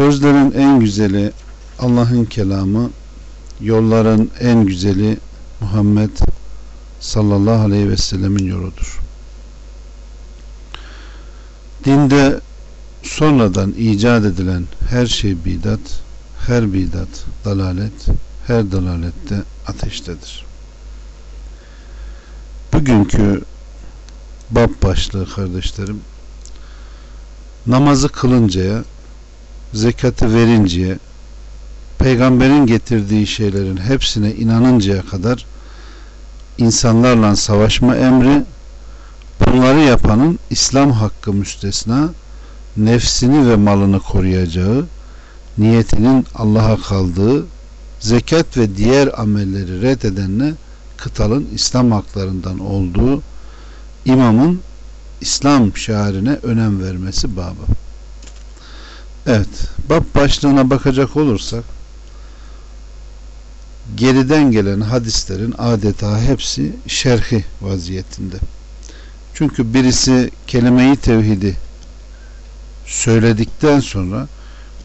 Sözlerin en güzeli Allah'ın kelamı, yolların en güzeli Muhammed sallallahu aleyhi ve sellemin yoludur. Dinde sonradan icat edilen her şey bidat, her bidat dalalet, her dalalette ateştedir. Bugünkü bab başlığı kardeşlerim namazı kılıncaya zekatı verinceye peygamberin getirdiği şeylerin hepsine inanıncaya kadar insanlarla savaşma emri bunları yapanın İslam hakkı müstesna nefsini ve malını koruyacağı niyetinin Allah'a kaldığı zekat ve diğer amelleri reddedenle kıtalın İslam haklarından olduğu imamın İslam şiarine önem vermesi babı. Evet, bab başlığına bakacak olursak geriden gelen hadislerin adeta hepsi şerhi vaziyetinde. Çünkü birisi kelimeyi tevhidi söyledikten sonra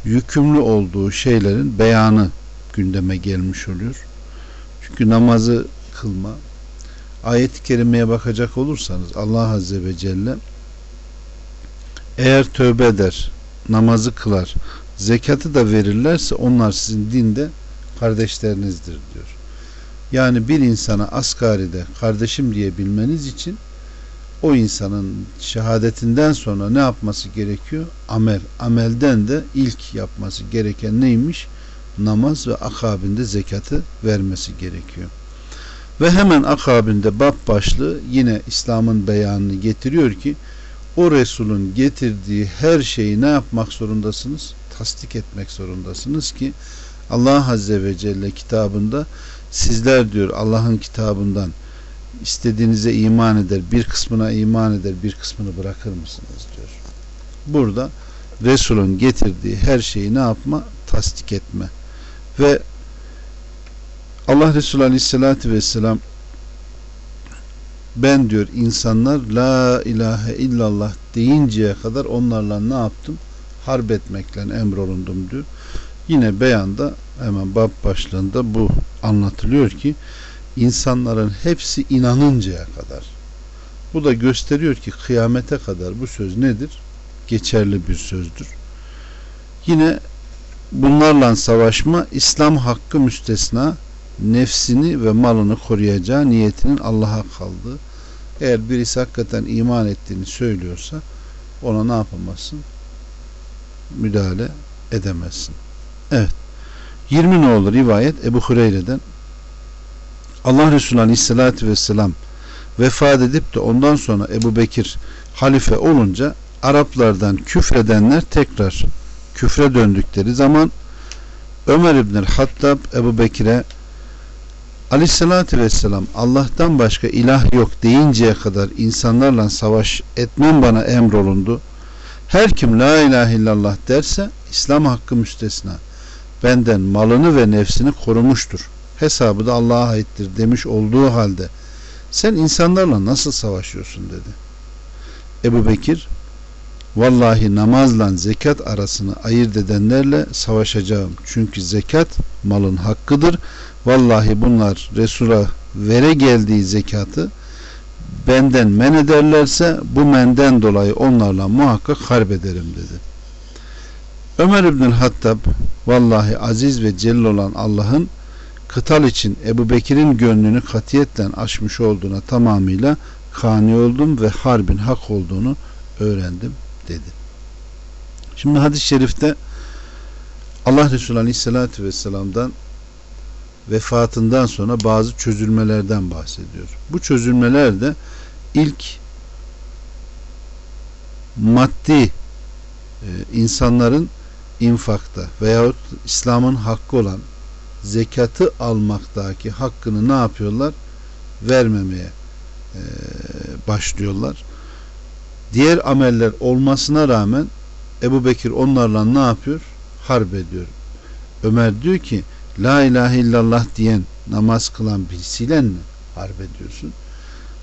yükümlü olduğu şeylerin beyanı gündeme gelmiş oluyor. Çünkü namazı kılma ayet-i kerimeye bakacak olursanız Allah Azze ve Celle eğer tövbe eder namazı kılar zekatı da verirlerse onlar sizin dinde kardeşlerinizdir diyor. Yani bir insana asgaride kardeşim diye bilmeniz için o insanın şehadetinden sonra ne yapması gerekiyor? Amel. Amelden de ilk yapması gereken neymiş? Namaz ve akabinde zekatı vermesi gerekiyor. Ve hemen akabinde bab başlığı yine İslam'ın beyanını getiriyor ki o Resul'ün getirdiği her şeyi ne yapmak zorundasınız? Tasdik etmek zorundasınız ki Allah Azze ve Celle kitabında sizler diyor Allah'ın kitabından istediğinize iman eder, bir kısmına iman eder, bir kısmını bırakır mısınız diyor. Burada Resul'ün getirdiği her şeyi ne yapma? Tasdik etme. Ve Allah Resulü Aleyhisselatü Vesselam ben diyor insanlar la ilahe illallah deyinceye kadar onlarla ne yaptım? Harp etmekle emrolundum diyor. Yine beyanda hemen bab başlığında bu anlatılıyor ki insanların hepsi inanıncaya kadar. Bu da gösteriyor ki kıyamete kadar bu söz nedir? Geçerli bir sözdür. Yine bunlarla savaşma İslam hakkı müstesna nefsini ve malını koruyacağı niyetinin Allah'a kaldığı. Eğer birisi hakikaten iman ettiğini söylüyorsa ona ne yapamazsın? Müdahale edemezsin. Evet. 20 ne olur rivayet Ebu Hureyre'den Allah Resulü Aleyhisselatü Vesselam vefat edip de ondan sonra Ebu Bekir halife olunca Araplardan küfredenler tekrar küfre döndükleri zaman Ömer İbnül Hattab Ebu Bekir'e Aleyhissalatü vesselam Allah'tan başka ilah yok deyinceye kadar insanlarla savaş etmem bana emrolundu. Her kim la ilahe illallah derse İslam hakkı müstesna. Benden malını ve nefsini korumuştur. Hesabı da Allah'a aittir demiş olduğu halde sen insanlarla nasıl savaşıyorsun dedi. Ebu Bekir vallahi namazla zekat arasını ayırt edenlerle savaşacağım. Çünkü zekat malın hakkıdır vallahi bunlar Resul'a vere geldiği zekatı benden men ederlerse bu menden dolayı onlarla muhakkak harp ederim dedi. Ömer İbnül Hattab vallahi aziz ve celil olan Allah'ın kıtal için Ebu Bekir'in gönlünü katiyetle açmış olduğuna tamamıyla kani oldum ve harbin hak olduğunu öğrendim dedi. Şimdi hadis-i şerifte Allah Resulü Aleyhisselatü Vesselam'dan vefatından sonra bazı çözülmelerden bahsediyor. Bu çözülmeler de ilk maddi e, insanların infakta veyahut İslam'ın hakkı olan zekatı almaktaki hakkını ne yapıyorlar? Vermemeye e, başlıyorlar. Diğer ameller olmasına rağmen Ebu Bekir onlarla ne yapıyor? Harp ediyor. Ömer diyor ki La ilahe illallah diyen namaz kılan birisiyle mi harp ediyorsun?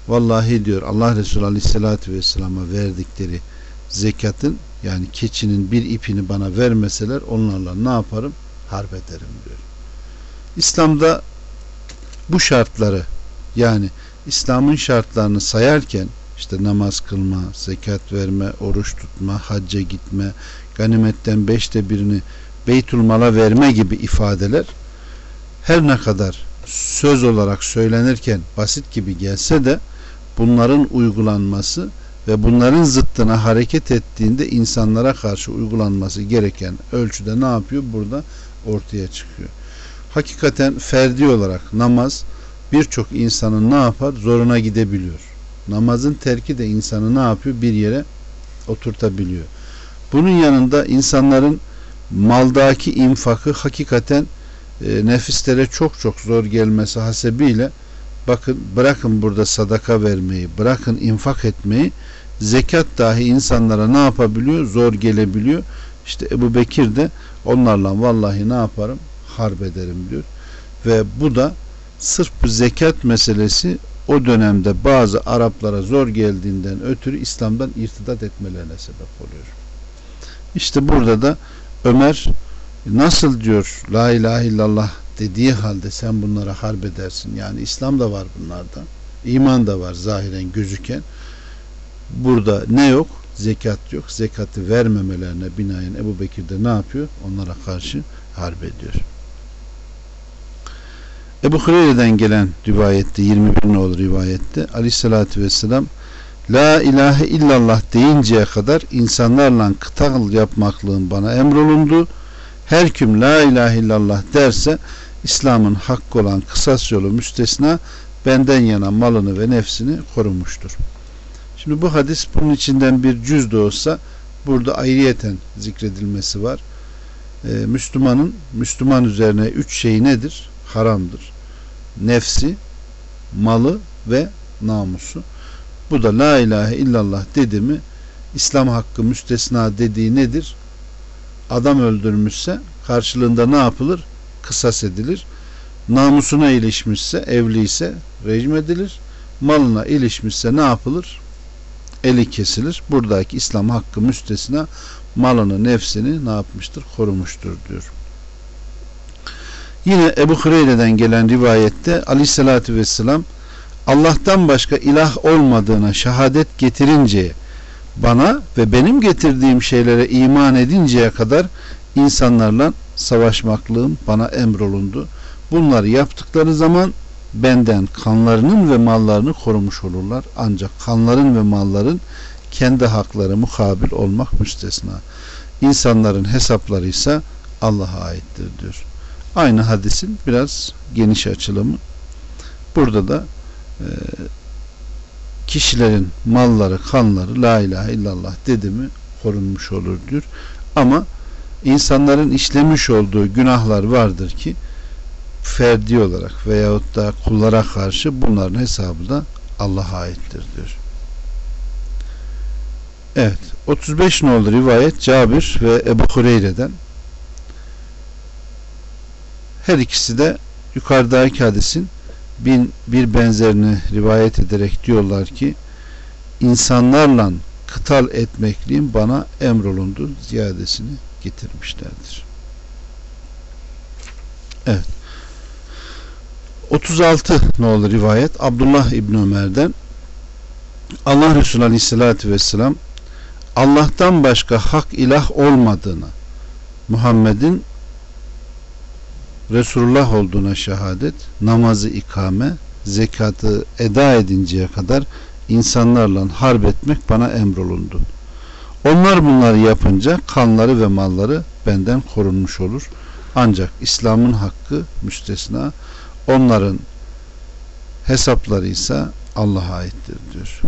Vallahi diyor Allah Resulü Aleyhisselatü Vesselam'a verdikleri zekatın yani keçinin bir ipini bana vermeseler onlarla ne yaparım? Harp ederim diyor. İslam'da bu şartları yani İslam'ın şartlarını sayarken işte namaz kılma, zekat verme, oruç tutma, hacca gitme, ganimetten beşte birini Beytülmal'a verme gibi ifadeler her ne kadar söz olarak söylenirken basit gibi gelse de bunların uygulanması ve bunların zıttına hareket ettiğinde insanlara karşı uygulanması gereken ölçüde ne yapıyor? Burada ortaya çıkıyor. Hakikaten ferdi olarak namaz birçok insanın ne yapar? Zoruna gidebiliyor. Namazın terki de insanı ne yapıyor? Bir yere oturtabiliyor. Bunun yanında insanların maldaki infakı hakikaten e, nefislere çok çok zor gelmesi hasebiyle bakın bırakın burada sadaka vermeyi, bırakın infak etmeyi zekat dahi insanlara ne yapabiliyor? Zor gelebiliyor. İşte Ebu Bekir de onlarla vallahi ne yaparım? Harp ederim diyor. Ve bu da sırf zekat meselesi o dönemde bazı Araplara zor geldiğinden ötürü İslam'dan irtidat etmelerine sebep oluyor. İşte burada da Ömer nasıl diyor la ilahe illallah dediği halde sen bunlara harp edersin. Yani İslam da var bunlardan. iman da var zahiren gözüken. Burada ne yok? Zekat yok. Zekatı vermemelerine binaen Ebu Bekir de ne yapıyor? Onlara karşı harp ediyor. Ebu Hureyre'den gelen rivayette 21 nolu rivayette aleyhissalatü vesselam La ilahe illallah deyinceye kadar insanlarla kıtal yapmaklığın bana emrolundu. Her kim la ilahe illallah derse İslam'ın hakkı olan kısas yolu müstesna benden yana malını ve nefsini korumuştur. Şimdi bu hadis bunun içinden bir cüz de olsa burada ayrıyeten zikredilmesi var. Ee, Müslümanın Müslüman üzerine üç şey nedir? Haramdır. Nefsi, malı ve namusu. Bu da la ilahe illallah dedi mi İslam hakkı müstesna dediği nedir? Adam öldürmüşse karşılığında ne yapılır? Kısas edilir. Namusuna ilişmişse, evliyse rejim edilir. Malına ilişmişse ne yapılır? Eli kesilir. Buradaki İslam hakkı müstesna malını, nefsini ne yapmıştır? Korumuştur diyor. Yine Ebu Hureyre'den gelen rivayette aleyhissalatü vesselam Allah'tan başka ilah olmadığına şehadet getirince bana ve benim getirdiğim şeylere iman edinceye kadar insanlarla savaşmaklığım bana emrolundu. Bunları yaptıkları zaman benden kanlarının ve mallarını korumuş olurlar. Ancak kanların ve malların kendi hakları mukabil olmak müstesna. İnsanların hesapları ise Allah'a aittir diyor. Aynı hadisin biraz geniş açılımı. Burada da e, kişilerin malları, kanları la ilahe illallah dedi mi korunmuş olur diyor. Ama insanların işlemiş olduğu günahlar vardır ki ferdi olarak veyahut da kullara karşı bunların hesabı da Allah'a aittir diyor. Evet. 35 nolu rivayet Cabir ve Ebu Hureyre'den her ikisi de yukarıdaki hadisin bin, bir benzerini rivayet ederek diyorlar ki insanlarla kıtal etmekliğin bana emrolundu ziyadesini getirmişlerdir. Evet. 36 ne olur rivayet Abdullah İbn Ömer'den Allah Resulü Aleyhisselatü Vesselam Allah'tan başka hak ilah olmadığını Muhammed'in Resulullah olduğuna şehadet, namazı ikame, zekatı eda edinceye kadar insanlarla harp etmek bana emrolundu. Onlar bunları yapınca kanları ve malları benden korunmuş olur. Ancak İslam'ın hakkı müstesna, onların hesapları ise Allah'a aittir diyor.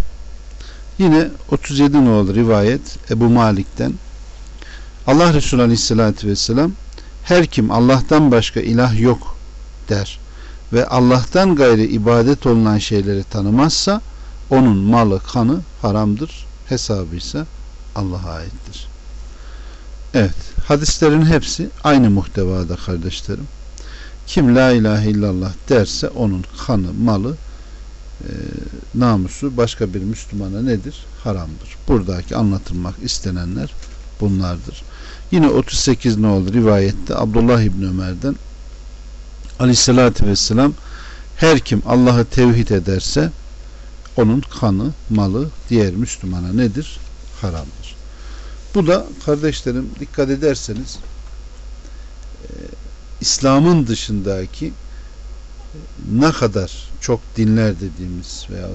Yine 37 nolu rivayet Ebu Malik'ten Allah Resulü Aleyhisselatü Vesselam her kim Allah'tan başka ilah yok der ve Allah'tan gayri ibadet olunan şeyleri tanımazsa onun malı kanı haramdır hesabı ise Allah'a aittir. Evet hadislerin hepsi aynı muhtevada kardeşlerim. Kim la ilahe illallah derse onun kanı malı e, namusu başka bir Müslümana nedir? Haramdır. Buradaki anlatılmak istenenler bunlardır. Yine 38 ne oldu rivayette Abdullah İbni Ömer'den Aleyhisselatü Vesselam her kim Allah'ı tevhid ederse onun kanı, malı diğer Müslümana nedir? Haramdır. Bu da kardeşlerim dikkat ederseniz e, İslam'ın dışındaki ne kadar çok dinler dediğimiz veya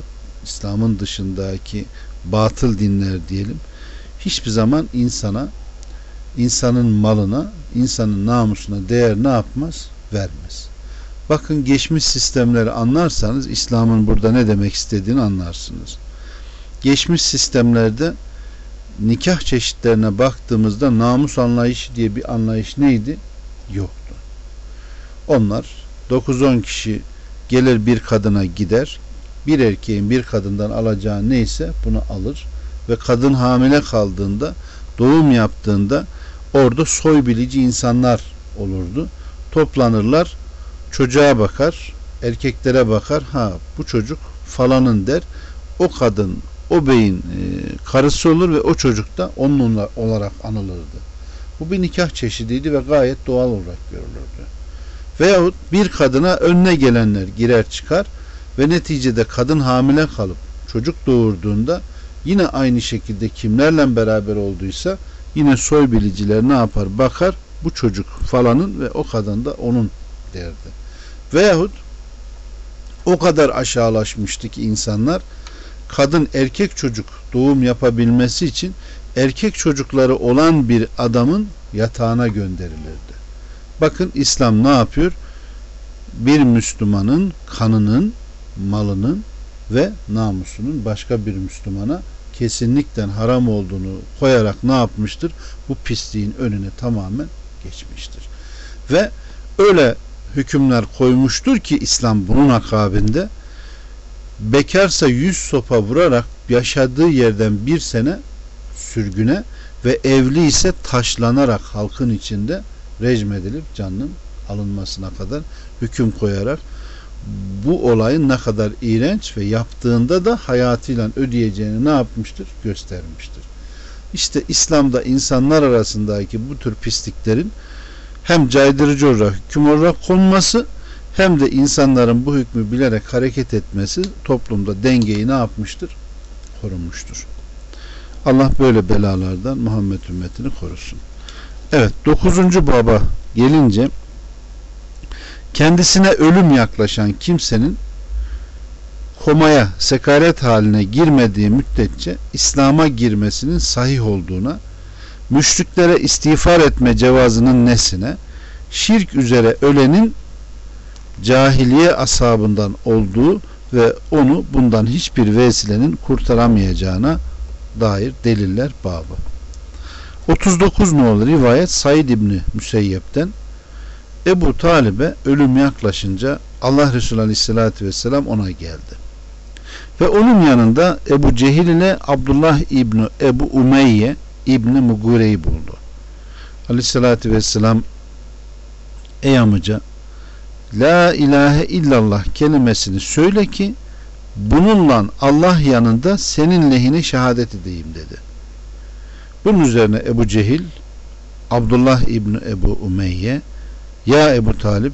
İslam'ın dışındaki batıl dinler diyelim hiçbir zaman insana insanın malına insanın namusuna değer ne yapmaz? Vermez. Bakın geçmiş sistemleri anlarsanız İslam'ın burada ne demek istediğini anlarsınız. Geçmiş sistemlerde nikah çeşitlerine baktığımızda namus anlayışı diye bir anlayış neydi? Yoktu. Onlar 9-10 kişi gelir bir kadına gider. Bir erkeğin bir kadından alacağı neyse bunu alır ve kadın hamile kaldığında doğum yaptığında orada soy bilici insanlar olurdu. Toplanırlar çocuğa bakar erkeklere bakar ha bu çocuk falanın der o kadın o beyin e, karısı olur ve o çocuk da onun olarak anılırdı. Bu bir nikah çeşidiydi ve gayet doğal olarak görülürdü. Veyahut bir kadına önüne gelenler girer çıkar ve neticede kadın hamile kalıp çocuk doğurduğunda yine aynı şekilde kimlerle beraber olduysa yine soy biliciler ne yapar bakar bu çocuk falanın ve o kadın da onun derdi. Veyahut o kadar aşağılaşmıştı ki insanlar kadın erkek çocuk doğum yapabilmesi için erkek çocukları olan bir adamın yatağına gönderilirdi. Bakın İslam ne yapıyor? Bir Müslümanın kanının, malının ve namusunun başka bir Müslümana kesinlikle haram olduğunu koyarak ne yapmıştır? Bu pisliğin önüne tamamen geçmiştir. Ve öyle hükümler koymuştur ki İslam bunun akabinde bekarsa yüz sopa vurarak yaşadığı yerden bir sene sürgüne ve evli ise taşlanarak halkın içinde rejim edilip canının alınmasına kadar hüküm koyarak bu olayın ne kadar iğrenç ve yaptığında da hayatıyla ödeyeceğini ne yapmıştır? Göstermiştir. İşte İslam'da insanlar arasındaki bu tür pisliklerin hem caydırıcı olarak hüküm olarak konması hem de insanların bu hükmü bilerek hareket etmesi toplumda dengeyi ne yapmıştır? Korunmuştur. Allah böyle belalardan Muhammed ümmetini korusun. Evet dokuzuncu baba gelince kendisine ölüm yaklaşan kimsenin komaya, sekaret haline girmediği müddetçe İslam'a girmesinin sahih olduğuna, müşriklere istiğfar etme cevazının nesine, şirk üzere ölenin cahiliye asabından olduğu ve onu bundan hiçbir vesilenin kurtaramayacağına dair deliller babı. 39 nolu rivayet Said İbni Müseyyep'ten Ebu Talib'e ölüm yaklaşınca Allah Resulü Aleyhisselatü Vesselam ona geldi. Ve onun yanında Ebu Cehil ile Abdullah İbni Ebu Umeyye İbni Mugure'yi buldu. Aleyhisselatü Vesselam Ey amca La ilahe illallah kelimesini söyle ki bununla Allah yanında senin lehine şehadet edeyim dedi. Bunun üzerine Ebu Cehil Abdullah İbni Ebu Umeyye Ya Ebu Talip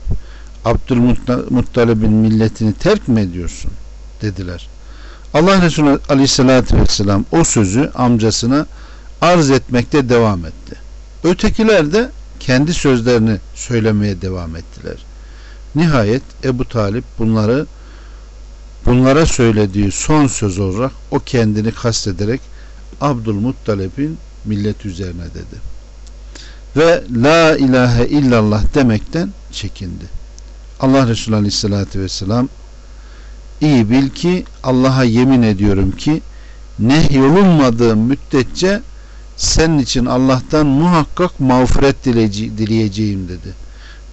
Abdülmuttalib'in milletini terk mi ediyorsun? dediler. Allah Resulü Aleyhisselatü Vesselam o sözü amcasına arz etmekte devam etti. Ötekiler de kendi sözlerini söylemeye devam ettiler. Nihayet Ebu Talip bunları bunlara söylediği son söz olarak o kendini kastederek Abdülmuttalib'in millet üzerine dedi. Ve la ilahe illallah demekten çekindi. Allah Resulü Aleyhisselatü Vesselam iyi bil ki Allah'a yemin ediyorum ki nehyolunmadığım müddetçe senin için Allah'tan muhakkak mağfiret dileyeceğim dedi.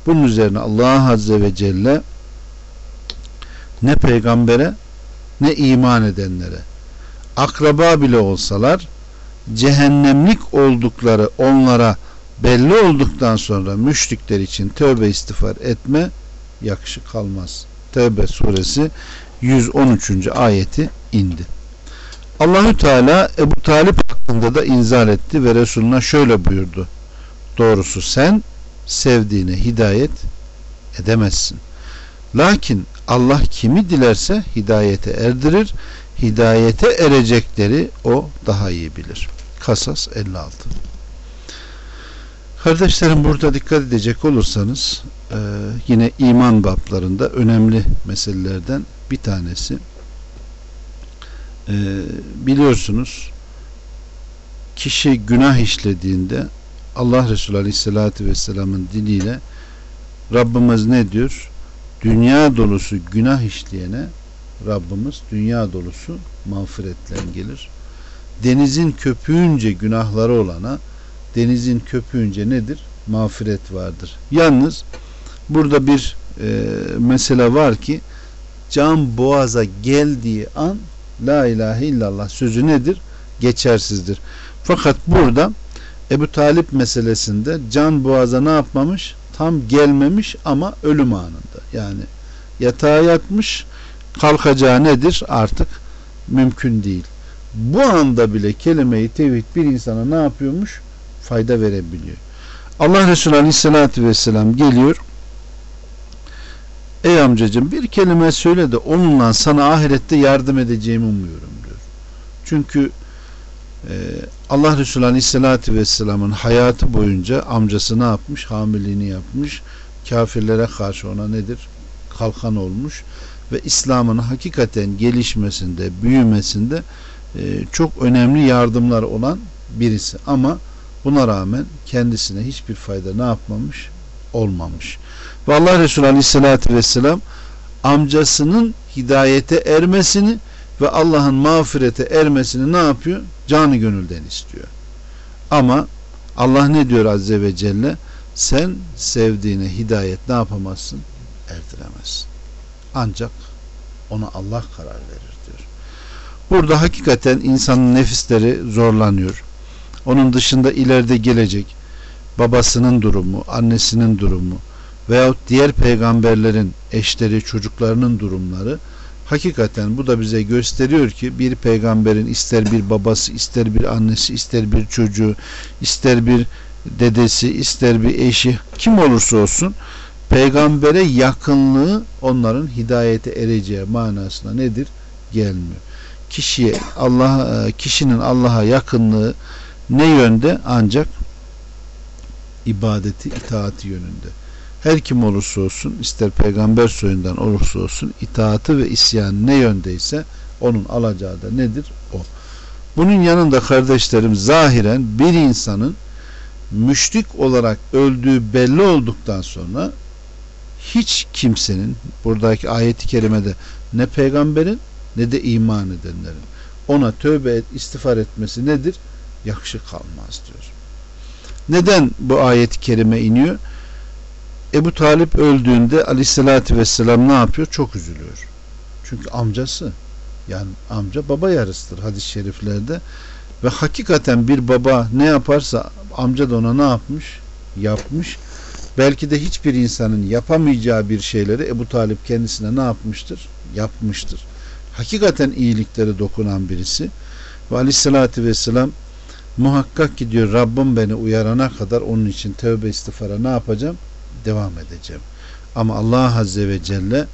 Bunun üzerine Allah Azze ve Celle ne peygambere ne iman edenlere akraba bile olsalar cehennemlik oldukları onlara belli olduktan sonra müşrikler için tövbe istiğfar etme yakışık kalmaz. Tevbe suresi 113. ayeti indi. Allahü Teala Ebu Talip hakkında da inzal etti ve Resulüne şöyle buyurdu. Doğrusu sen sevdiğine hidayet edemezsin. Lakin Allah kimi dilerse hidayete erdirir. Hidayete erecekleri o daha iyi bilir. Kasas 56 Kardeşlerim burada dikkat edecek olursanız e, yine iman bablarında önemli meselelerden bir tanesi e, biliyorsunuz kişi günah işlediğinde Allah Resulü Aleyhisselatü Vesselam'ın diliyle Rabbimiz ne diyor? Dünya dolusu günah işleyene Rabbimiz dünya dolusu mağfiretle gelir. Denizin köpüğünce günahları olana denizin köpüğünce nedir? Mağfiret vardır. Yalnız burada bir e, mesele var ki can boğaza geldiği an La ilahe illallah sözü nedir? Geçersizdir. Fakat burada Ebu Talip meselesinde can boğaza ne yapmamış? Tam gelmemiş ama ölüm anında. Yani yatağa yatmış kalkacağı nedir? Artık mümkün değil. Bu anda bile kelime-i tevhid bir insana ne yapıyormuş? Fayda verebiliyor. Allah Resulü Aleyhisselatü Vesselam geliyor Ey amcacığım bir kelime söyle de onunla sana ahirette yardım edeceğimi umuyorum diyor. Çünkü e, Allah Resulü Aleyhisselatü Vesselam'ın hayatı boyunca amcası ne yapmış? Hamiliğini yapmış. Kafirlere karşı ona nedir? Kalkan olmuş. Ve İslam'ın hakikaten gelişmesinde, büyümesinde e, çok önemli yardımlar olan birisi. Ama buna rağmen kendisine hiçbir fayda ne yapmamış? Olmamış. Ve Allah Resulü Aleyhisselatü Vesselam amcasının hidayete ermesini ve Allah'ın mağfirete ermesini ne yapıyor? Canı gönülden istiyor. Ama Allah ne diyor Azze ve Celle? Sen sevdiğine hidayet ne yapamazsın? Erdiremezsin. Ancak ona Allah karar verir diyor. Burada hakikaten insanın nefisleri zorlanıyor. Onun dışında ileride gelecek babasının durumu, annesinin durumu, veyahut diğer peygamberlerin eşleri, çocuklarının durumları hakikaten bu da bize gösteriyor ki bir peygamberin ister bir babası, ister bir annesi, ister bir çocuğu, ister bir dedesi, ister bir eşi kim olursa olsun peygambere yakınlığı onların hidayete ereceği manasına nedir? Gelmiyor. Kişiye Allah kişinin Allah'a yakınlığı ne yönde? Ancak ibadeti, itaati yönünde her kim olursa olsun ister peygamber soyundan olursa olsun itaatı ve isyan ne yöndeyse onun alacağı da nedir? O. Bunun yanında kardeşlerim zahiren bir insanın müşrik olarak öldüğü belli olduktan sonra hiç kimsenin buradaki ayeti kerimede ne peygamberin ne de iman edenlerin ona tövbe et, istiğfar etmesi nedir? Yakışık kalmaz diyor. Neden bu ayet-i kerime iniyor? Ebu Talip öldüğünde aleyhissalatü vesselam ne yapıyor? Çok üzülüyor. Çünkü amcası yani amca baba yarısıdır hadis-i şeriflerde ve hakikaten bir baba ne yaparsa amca da ona ne yapmış? Yapmış. Belki de hiçbir insanın yapamayacağı bir şeyleri Ebu Talip kendisine ne yapmıştır? Yapmıştır. Hakikaten iyilikleri dokunan birisi ve aleyhissalatü vesselam muhakkak ki diyor Rabbim beni uyarana kadar onun için tövbe istifara ne yapacağım? devam edeceğim. Ama Allah Azze ve Celle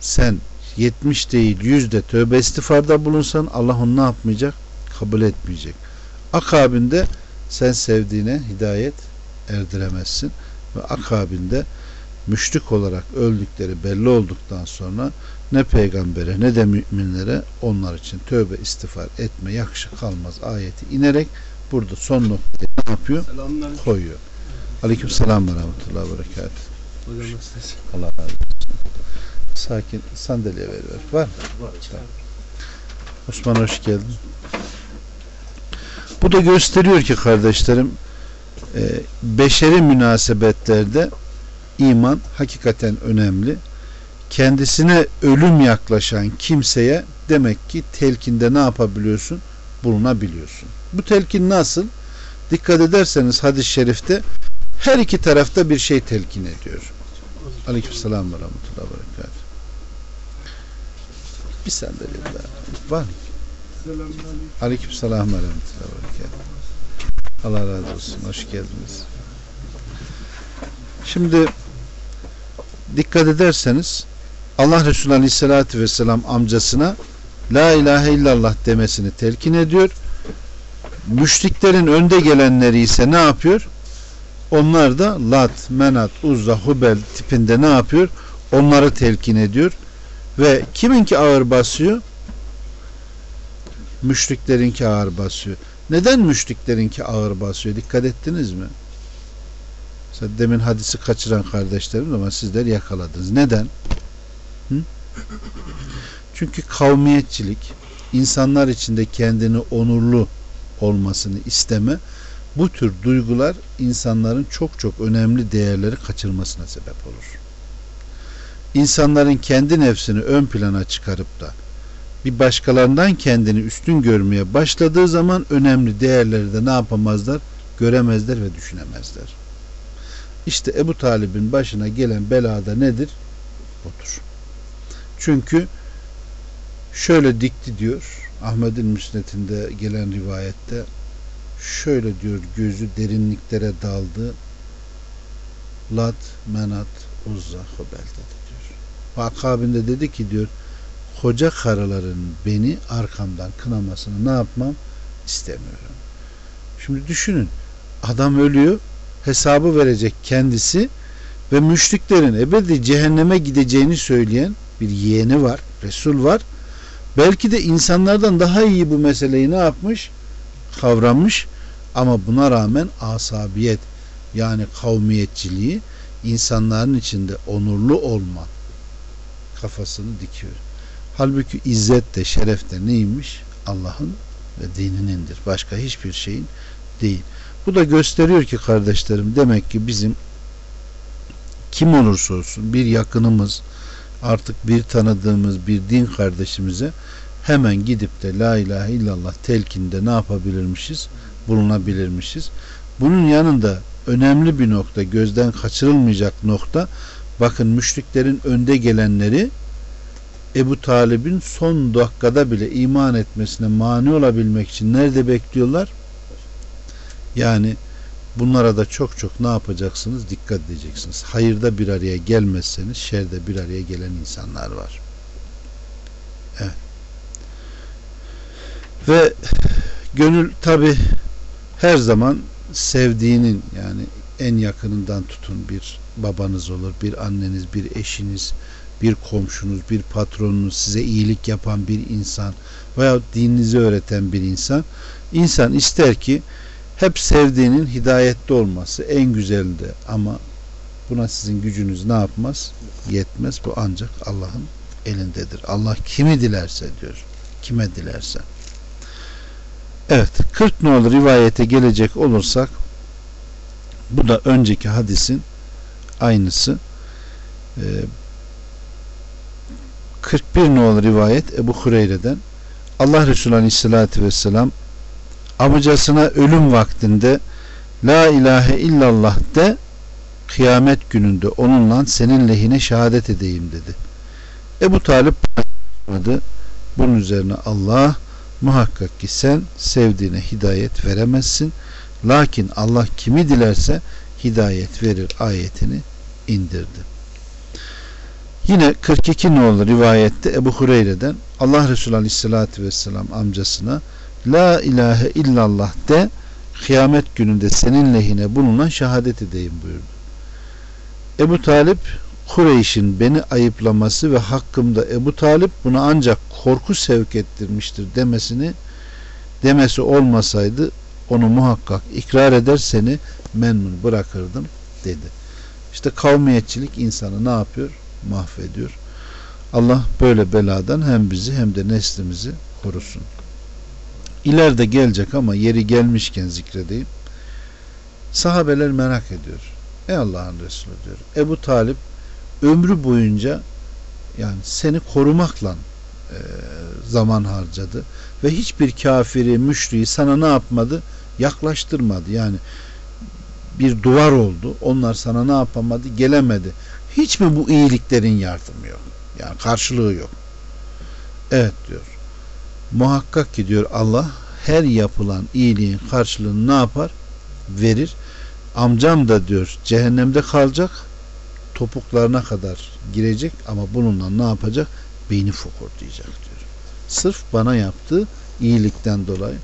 sen 70 değil 100 de tövbe istiğfarda bulunsan Allah onu ne yapmayacak? Kabul etmeyecek. Akabinde sen sevdiğine hidayet erdiremezsin ve akabinde müşrik olarak öldükleri belli olduktan sonra ne peygambere ne de müminlere onlar için tövbe istiğfar etme yakışık kalmaz ayeti inerek burada son noktayı ne yapıyor? Koyuyor. Aleyküm selam ve rahmetullahi ve berekat. Allah razı olsun. Sakin sandalye ver ver. Var mı? Var. Osman hoş geldin. Bu da gösteriyor ki kardeşlerim e, beşeri münasebetlerde iman hakikaten önemli. Kendisine ölüm yaklaşan kimseye demek ki telkinde ne yapabiliyorsun? Bulunabiliyorsun. Bu telkin nasıl? Dikkat ederseniz hadis-i şerifte her iki tarafta bir şey telkin ediyor. Aleykümselam ve rahmetullahi ve berekatuhu. Bir sandalye daha. Var mı? Aleykümselam ve rahmetullahi ve. Allah razı olsun. Hoş geldiniz. Şimdi dikkat ederseniz Allah Resulü Aleyhisselatü Vesselam amcasına La ilahe illallah demesini telkin ediyor. Müşriklerin önde gelenleri ise ne yapıyor? Onlar da Lat, Menat, Uzza, Hubel tipinde ne yapıyor? Onları telkin ediyor. Ve kiminki ağır basıyor? Müşriklerinki ağır basıyor. Neden müşriklerinki ağır basıyor? Dikkat ettiniz mi? Mesela demin hadisi kaçıran kardeşlerim ama sizler yakaladınız. Neden? Çünkü kavmiyetçilik, insanlar içinde kendini onurlu olmasını isteme, bu tür duygular insanların çok çok önemli değerleri kaçırmasına sebep olur. İnsanların kendi nefsini ön plana çıkarıp da bir başkalarından kendini üstün görmeye başladığı zaman önemli değerleri de ne yapamazlar? Göremezler ve düşünemezler. İşte Ebu Talib'in başına gelen belada nedir? Odur. Çünkü şöyle dikti diyor Ahmet'in müsnetinde gelen rivayette şöyle diyor gözü derinliklere daldı Lat, Menat, Uzza, Hubel dedi diyor. Ve akabinde dedi ki diyor koca karıların beni arkamdan kınamasını ne yapmam istemiyorum. Şimdi düşünün adam ölüyor hesabı verecek kendisi ve müşriklerin ebedi cehenneme gideceğini söyleyen bir yeğeni var, Resul var. Belki de insanlardan daha iyi bu meseleyi ne yapmış? Kavramış ama buna rağmen asabiyet yani kavmiyetçiliği insanların içinde onurlu olma kafasını dikiyor. Halbuki izzet de şeref de neymiş? Allah'ın ve dininindir. Başka hiçbir şeyin değil. Bu da gösteriyor ki kardeşlerim demek ki bizim kim olursa olsun bir yakınımız artık bir tanıdığımız bir din kardeşimize hemen gidip de la ilahe illallah telkinde ne yapabilirmişiz? Bulunabilirmişiz. Bunun yanında önemli bir nokta gözden kaçırılmayacak nokta bakın müşriklerin önde gelenleri Ebu Talib'in son dakikada bile iman etmesine mani olabilmek için nerede bekliyorlar? Yani bunlara da çok çok ne yapacaksınız? Dikkat edeceksiniz. Hayırda bir araya gelmezseniz şerde bir araya gelen insanlar var. Evet. Ve gönül tabi her zaman sevdiğinin yani en yakınından tutun bir babanız olur, bir anneniz, bir eşiniz, bir komşunuz, bir patronunuz, size iyilik yapan bir insan veya dininizi öğreten bir insan. İnsan ister ki hep sevdiğinin hidayette olması en güzeldi ama buna sizin gücünüz ne yapmaz? Yetmez. Bu ancak Allah'ın elindedir. Allah kimi dilerse diyor. Kime dilerse. Evet. 40 nolu rivayete gelecek olursak bu da önceki hadisin aynısı. Ee, 41 nolu rivayet Ebu Hureyre'den Allah Resulü Aleyhisselatü Vesselam amcasına ölüm vaktinde La ilahe illallah de kıyamet gününde onunla senin lehine şehadet edeyim dedi. Ebu Talip bunun üzerine Allah muhakkak ki sen sevdiğine hidayet veremezsin. Lakin Allah kimi dilerse hidayet verir ayetini indirdi. Yine 42 nolu rivayette Ebu Hureyre'den Allah Resulü Aleyhisselatü Vesselam amcasına La ilahe illallah de kıyamet gününde senin lehine bulunan şehadet edeyim buyurdu. Ebu Talip Kureyş'in beni ayıplaması ve hakkımda Ebu Talip buna ancak korku sevk ettirmiştir demesini demesi olmasaydı onu muhakkak ikrar eder seni memnun bırakırdım dedi. İşte kavmiyetçilik insanı ne yapıyor? Mahvediyor. Allah böyle beladan hem bizi hem de neslimizi korusun. İleride gelecek ama yeri gelmişken zikredeyim. Sahabeler merak ediyor. Ey Allah'ın Resulü diyor. Ebu Talip ömrü boyunca yani seni korumakla e, zaman harcadı ve hiçbir kafiri, müşriyi sana ne yapmadı? Yaklaştırmadı. Yani bir duvar oldu. Onlar sana ne yapamadı? Gelemedi. Hiç mi bu iyiliklerin yardımı yok? Yani karşılığı yok. Evet diyor. Muhakkak ki diyor Allah her yapılan iyiliğin karşılığını ne yapar? Verir. Amcam da diyor cehennemde kalacak topuklarına kadar girecek ama bununla ne yapacak? Beyni diyecek diyor. Sırf bana yaptığı iyilikten dolayı.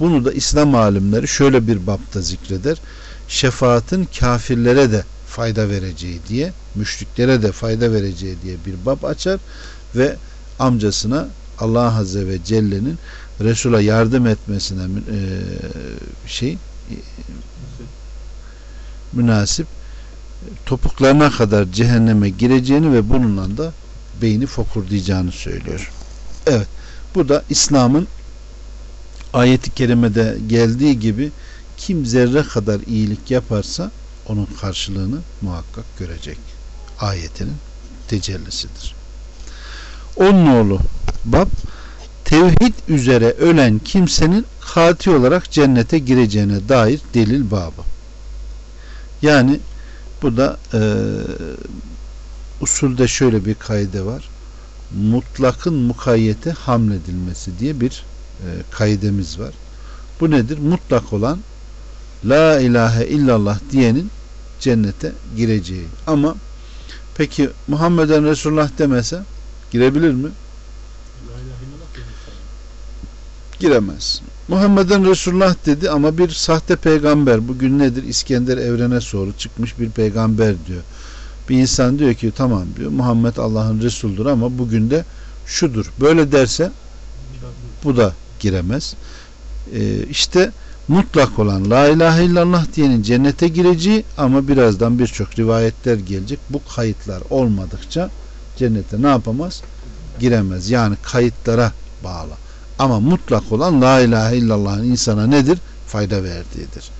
Bunu da İslam alimleri şöyle bir bapta zikreder. Şefaatin kafirlere de fayda vereceği diye, müşriklere de fayda vereceği diye bir bab açar ve amcasına Allah Azze ve Celle'nin Resul'a yardım etmesine e, şey e, münasip topuklarına kadar cehenneme gireceğini ve bununla da beyni fokurdayacağını söylüyor. Evet. Bu da İslam'ın ayeti kerimede geldiği gibi kim zerre kadar iyilik yaparsa onun karşılığını muhakkak görecek. Ayetinin tecellisidir. On nolu bab tevhid üzere ölen kimsenin kati olarak cennete gireceğine dair delil babı. Yani bu da e, usulde şöyle bir kaide var. Mutlakın mukayyete hamledilmesi diye bir e, kaidemiz var. Bu nedir? Mutlak olan La ilahe illallah diyenin cennete gireceği. Ama peki Muhammeden Resulullah demese girebilir mi? Giremez. Muhammeden Resulullah dedi ama bir sahte peygamber bugün nedir? İskender evrene soru çıkmış bir peygamber diyor. Bir insan diyor ki tamam diyor Muhammed Allah'ın Resulüdür ama bugün de şudur. Böyle derse bu da giremez. Ee, işte mutlak olan la ilahe illallah diyenin cennete gireceği ama birazdan birçok rivayetler gelecek. Bu kayıtlar olmadıkça cennete ne yapamaz? Giremez. Yani kayıtlara bağlı. Ama mutlak olan la ilahe illallah'ın insana nedir? Fayda verdiğidir.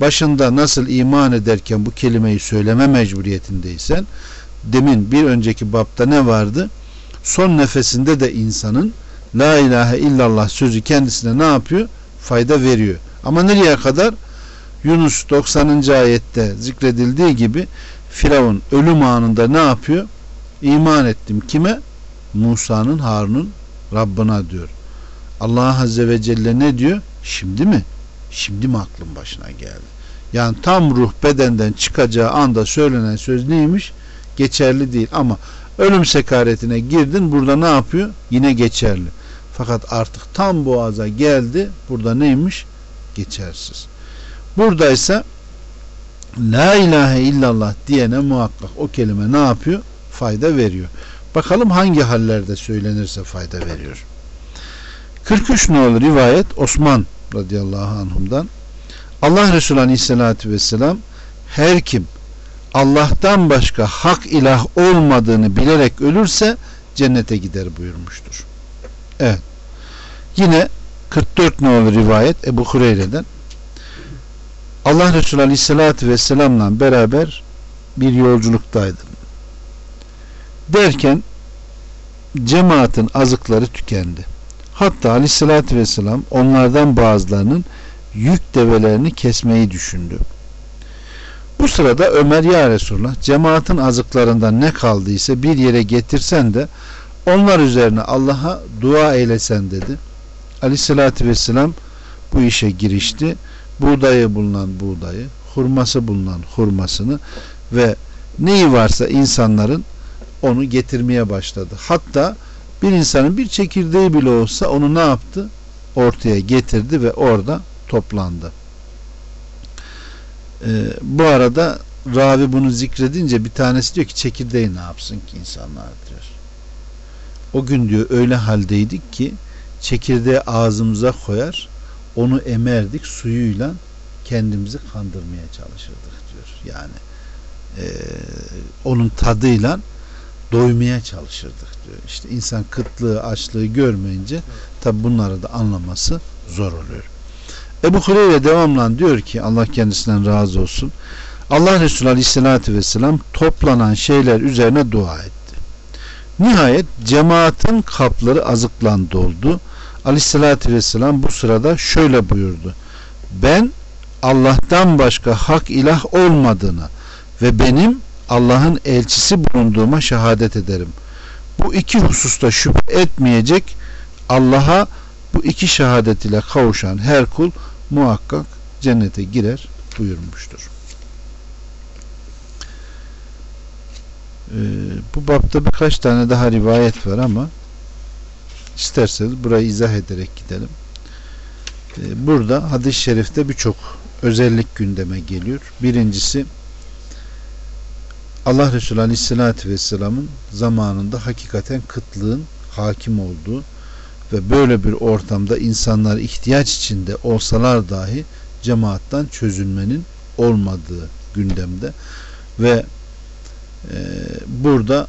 Başında nasıl iman ederken bu kelimeyi söyleme mecburiyetindeysen demin bir önceki bapta ne vardı? Son nefesinde de insanın la ilahe illallah sözü kendisine ne yapıyor? Fayda veriyor. Ama nereye kadar? Yunus 90. ayette zikredildiği gibi Firavun ölüm anında ne yapıyor? İman ettim. Kime? Musa'nın Harun'un Rabbına diyor. Allah Azze ve Celle ne diyor? Şimdi mi? Şimdi mi aklın başına geldi? Yani tam ruh bedenden çıkacağı anda söylenen söz neymiş? Geçerli değil ama ölüm sekaretine girdin burada ne yapıyor? Yine geçerli. Fakat artık tam boğaza geldi. Burada neymiş? Geçersiz. Buradaysa La ilahe illallah diyene muhakkak o kelime ne yapıyor? Fayda veriyor. Bakalım hangi hallerde söylenirse fayda veriyor. 43 nolu rivayet Osman radıyallahu anhumdan Allah Resulü aleyhissalatü vesselam her kim Allah'tan başka hak ilah olmadığını bilerek ölürse cennete gider buyurmuştur. Evet. Yine 44 nolu rivayet Ebu Hureyre'den Allah Resulü Aleyhisselatü Vesselam'la beraber bir yolculuktaydım. Derken cemaatin azıkları tükendi. Hatta aleyhissalatü vesselam onlardan bazılarının yük develerini kesmeyi düşündü. Bu sırada Ömer ya Resulullah cemaatin azıklarından ne kaldıysa bir yere getirsen de onlar üzerine Allah'a dua eylesen dedi. Aleyhissalatü vesselam bu işe girişti. Buğdayı bulunan buğdayı, hurması bulunan hurmasını ve neyi varsa insanların onu getirmeye başladı. Hatta bir insanın bir çekirdeği bile olsa onu ne yaptı? Ortaya getirdi ve orada toplandı. Ee, bu arada ravi bunu zikredince bir tanesi diyor ki çekirdeği ne yapsın ki insanlar diyor. O gün diyor öyle haldeydik ki çekirdeği ağzımıza koyar onu emerdik suyuyla kendimizi kandırmaya çalışırdık diyor. Yani e, onun tadıyla doymaya çalışırdık. İşte insan kıtlığı, açlığı görmeyince tabi bunları da anlaması zor oluyor. Ebu Hureyre devamla diyor ki Allah kendisinden razı olsun. Allah Resulü Aleyhisselatü Vesselam toplanan şeyler üzerine dua etti. Nihayet cemaatin kapları azıklan doldu. Aleyhisselatü Vesselam bu sırada şöyle buyurdu. Ben Allah'tan başka hak ilah olmadığını ve benim Allah'ın elçisi bulunduğuma şehadet ederim. Bu iki hususta şüphe etmeyecek Allah'a bu iki şehadet ile kavuşan her kul muhakkak cennete girer buyurmuştur. Ee, bu bapta birkaç tane daha rivayet var ama isterseniz burayı izah ederek gidelim. Ee, burada hadis-i şerifte birçok özellik gündeme geliyor. Birincisi Allah Resulü Aleyhisselatü Vesselam'ın zamanında hakikaten kıtlığın hakim olduğu ve böyle bir ortamda insanlar ihtiyaç içinde olsalar dahi cemaattan çözülmenin olmadığı gündemde ve e, burada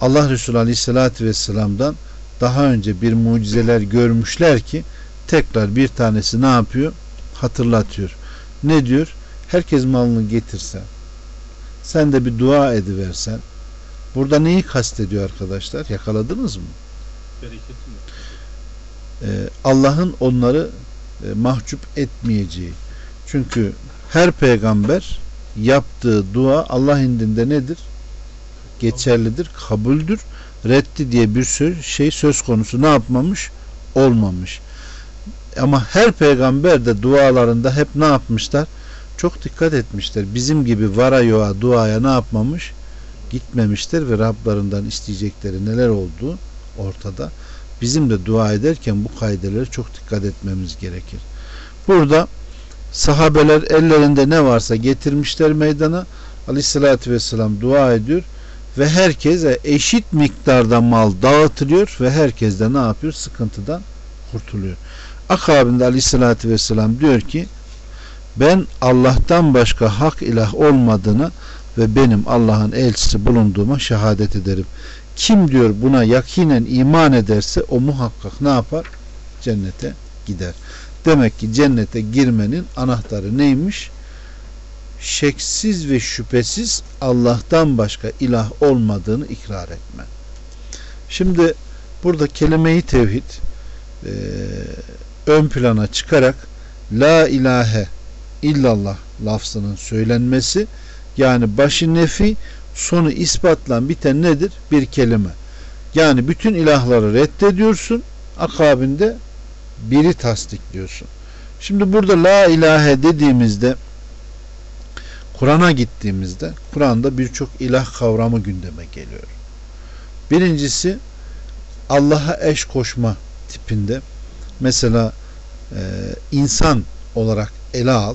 Allah Resulü Aleyhisselatü Vesselam'dan daha önce bir mucizeler görmüşler ki tekrar bir tanesi ne yapıyor? Hatırlatıyor. Ne diyor? Herkes malını getirse sen de bir dua ediversen burada neyi kastediyor arkadaşlar? Yakaladınız mı? Ee, Allah'ın onları e, mahcup etmeyeceği. Çünkü her peygamber yaptığı dua Allah indinde nedir? Geçerlidir, kabuldür. Reddi diye bir şey söz konusu ne yapmamış? Olmamış. Ama her peygamber de dualarında hep ne yapmışlar? Çok dikkat etmişler. Bizim gibi varayoğa, duaya ne yapmamış? Gitmemişler ve Rablarından isteyecekleri neler olduğu ortada. Bizim de dua ederken bu kaidelere çok dikkat etmemiz gerekir. Burada sahabeler ellerinde ne varsa getirmişler meydana. Aleyhissalatü vesselam dua ediyor ve herkese eşit miktarda mal dağıtılıyor ve herkes de ne yapıyor? Sıkıntıdan kurtuluyor. Akabinde aleyhissalatü vesselam diyor ki ben Allah'tan başka hak ilah olmadığını ve benim Allah'ın elçisi bulunduğuma şehadet ederim. Kim diyor buna yakinen iman ederse o muhakkak ne yapar? Cennete gider. Demek ki cennete girmenin anahtarı neymiş? Şeksiz ve şüphesiz Allah'tan başka ilah olmadığını ikrar etme. Şimdi burada kelime-i tevhid e, ön plana çıkarak La ilahe illallah lafzının söylenmesi yani başı nefi sonu ispatlan biten nedir? Bir kelime. Yani bütün ilahları reddediyorsun akabinde biri tasdikliyorsun. Şimdi burada la ilahe dediğimizde Kur'an'a gittiğimizde Kur'an'da birçok ilah kavramı gündeme geliyor. Birincisi Allah'a eş koşma tipinde mesela e, insan olarak ele al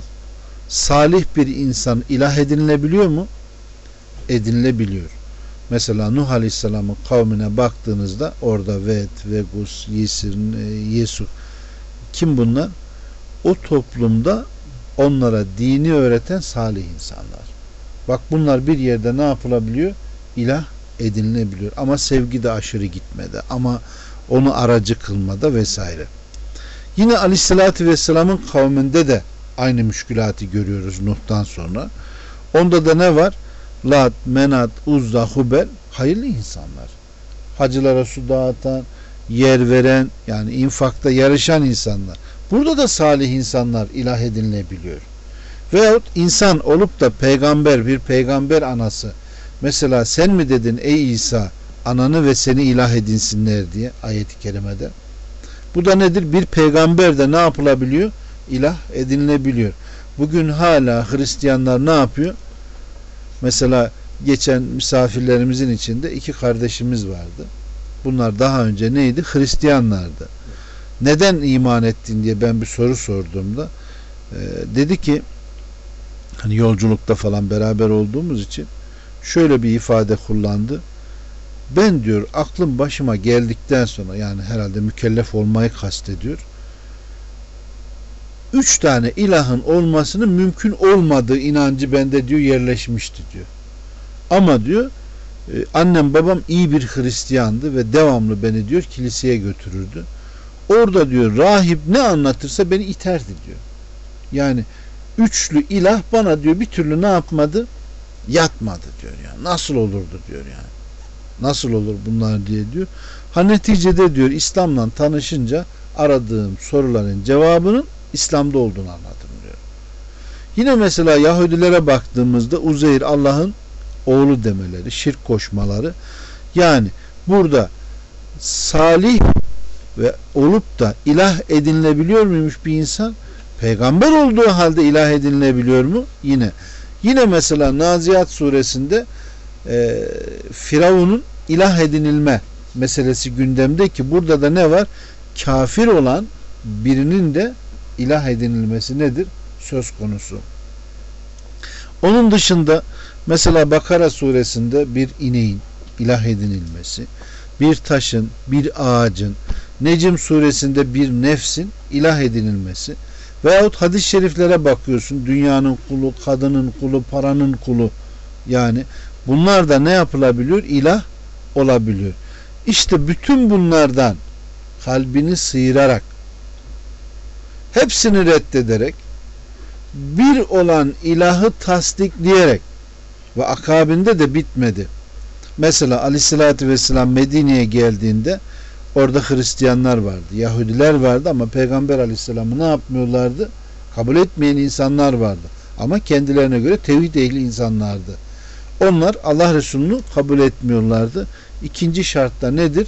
salih bir insan ilah edinilebiliyor mu? Edinilebiliyor. Mesela Nuh Aleyhisselam'ın kavmine baktığınızda orada Ved, Vegus, Yesir, e, Yesuf kim bunlar? O toplumda onlara dini öğreten salih insanlar. Bak bunlar bir yerde ne yapılabiliyor? İlah edinilebiliyor. Ama sevgi de aşırı gitmedi. Ama onu aracı kılmada vesaire. Yine Aleyhisselatü Vesselam'ın kavminde de aynı müşkülatı görüyoruz Nuh'tan sonra. Onda da ne var? Lat, Menat, Uzza, Hubel hayırlı insanlar. Hacılara su dağıtan, yer veren yani infakta yarışan insanlar. Burada da salih insanlar ilah edinilebiliyor. Veyahut insan olup da peygamber bir peygamber anası mesela sen mi dedin ey İsa ananı ve seni ilah edinsinler diye ayet-i kerimede. Bu da nedir? Bir peygamber de ne yapılabiliyor? İlah edinilebiliyor. Bugün hala Hristiyanlar ne yapıyor? Mesela geçen misafirlerimizin içinde iki kardeşimiz vardı. Bunlar daha önce neydi? Hristiyanlardı. Neden iman ettin diye ben bir soru sorduğumda e, dedi ki hani yolculukta falan beraber olduğumuz için şöyle bir ifade kullandı. Ben diyor aklım başıma geldikten sonra yani herhalde mükellef olmayı kastediyor üç tane ilahın olmasının mümkün olmadığı inancı bende diyor yerleşmişti diyor. Ama diyor Ee, annem babam iyi bir Hristiyandı ve devamlı beni diyor kiliseye götürürdü. Orada diyor rahip ne anlatırsa beni iterdi diyor. Yani üçlü ilah bana diyor bir türlü ne yapmadı? Yatmadı diyor yani. Nasıl olurdu diyor yani. Nasıl olur bunlar diye diyor. Ha neticede diyor İslam'la tanışınca aradığım soruların cevabının İslam'da olduğunu anladım diyor. Yine mesela Yahudilere baktığımızda Uzeyr Allah'ın oğlu demeleri, şirk koşmaları. Yani burada salih ve olup da ilah edinilebiliyor muymuş bir insan? Peygamber olduğu halde ilah edinilebiliyor mu? Yine. Yine mesela Naziat suresinde e, Firavun'un ilah edinilme meselesi gündemde ki burada da ne var? Kafir olan birinin de ilah edinilmesi nedir? Söz konusu. Onun dışında mesela Bakara suresinde bir ineğin ilah edinilmesi, bir taşın, bir ağacın, Necim suresinde bir nefsin ilah edinilmesi veyahut hadis-i şeriflere bakıyorsun dünyanın kulu, kadının kulu, paranın kulu yani bunlar da ne yapılabiliyor? İlah olabiliyor. İşte bütün bunlardan kalbini sıyırarak hepsini reddederek bir olan ilahı tasdikleyerek ve akabinde de bitmedi. Mesela aleyhissalatü vesselam Medine'ye geldiğinde orada Hristiyanlar vardı, Yahudiler vardı ama Peygamber aleyhisselamı ne yapmıyorlardı? Kabul etmeyen insanlar vardı. Ama kendilerine göre tevhid ehli insanlardı. Onlar Allah Resulü'nü kabul etmiyorlardı. İkinci şartta nedir?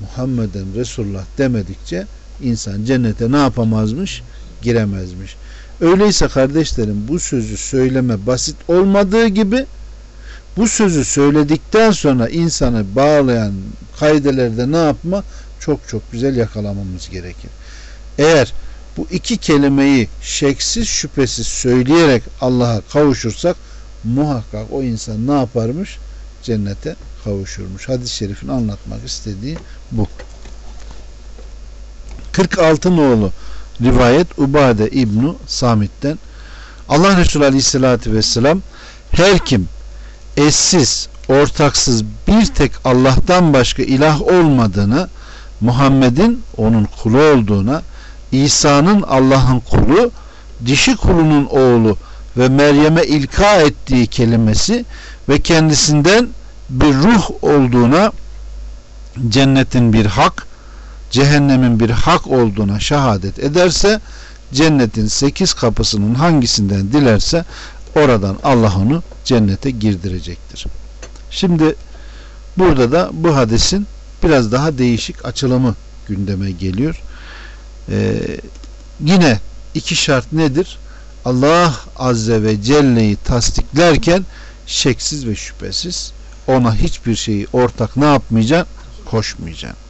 Muhammeden Resulullah demedikçe insan cennete ne yapamazmış? Giremezmiş. Öyleyse kardeşlerim bu sözü söyleme basit olmadığı gibi bu sözü söyledikten sonra insanı bağlayan kaidelerde ne yapma? Çok çok güzel yakalamamız gerekir. Eğer bu iki kelimeyi şeksiz şüphesiz söyleyerek Allah'a kavuşursak muhakkak o insan ne yaparmış? Cennete kavuşurmuş. Hadis-i şerifin anlatmak istediği bu. 46 nolu rivayet Ubade İbnu Samit'ten. Allah Resulü Aleyhisselatü Vesselam her kim eşsiz, ortaksız bir tek Allah'tan başka ilah olmadığını, Muhammed'in onun kulu olduğuna, İsa'nın Allah'ın kulu, dişi kulunun oğlu ve Meryem'e ilka ettiği kelimesi ve kendisinden bir ruh olduğuna, cennetin bir hak, cehennemin bir hak olduğuna şehadet ederse, cennetin sekiz kapısının hangisinden dilerse oradan Allah onu cennete girdirecektir. Şimdi burada da bu hadisin biraz daha değişik açılımı gündeme geliyor. Ee, yine iki şart nedir? Allah Azze ve Celle'yi tasdiklerken şeksiz ve şüphesiz ona hiçbir şeyi ortak ne yapmayacaksın? Koşmayacaksın.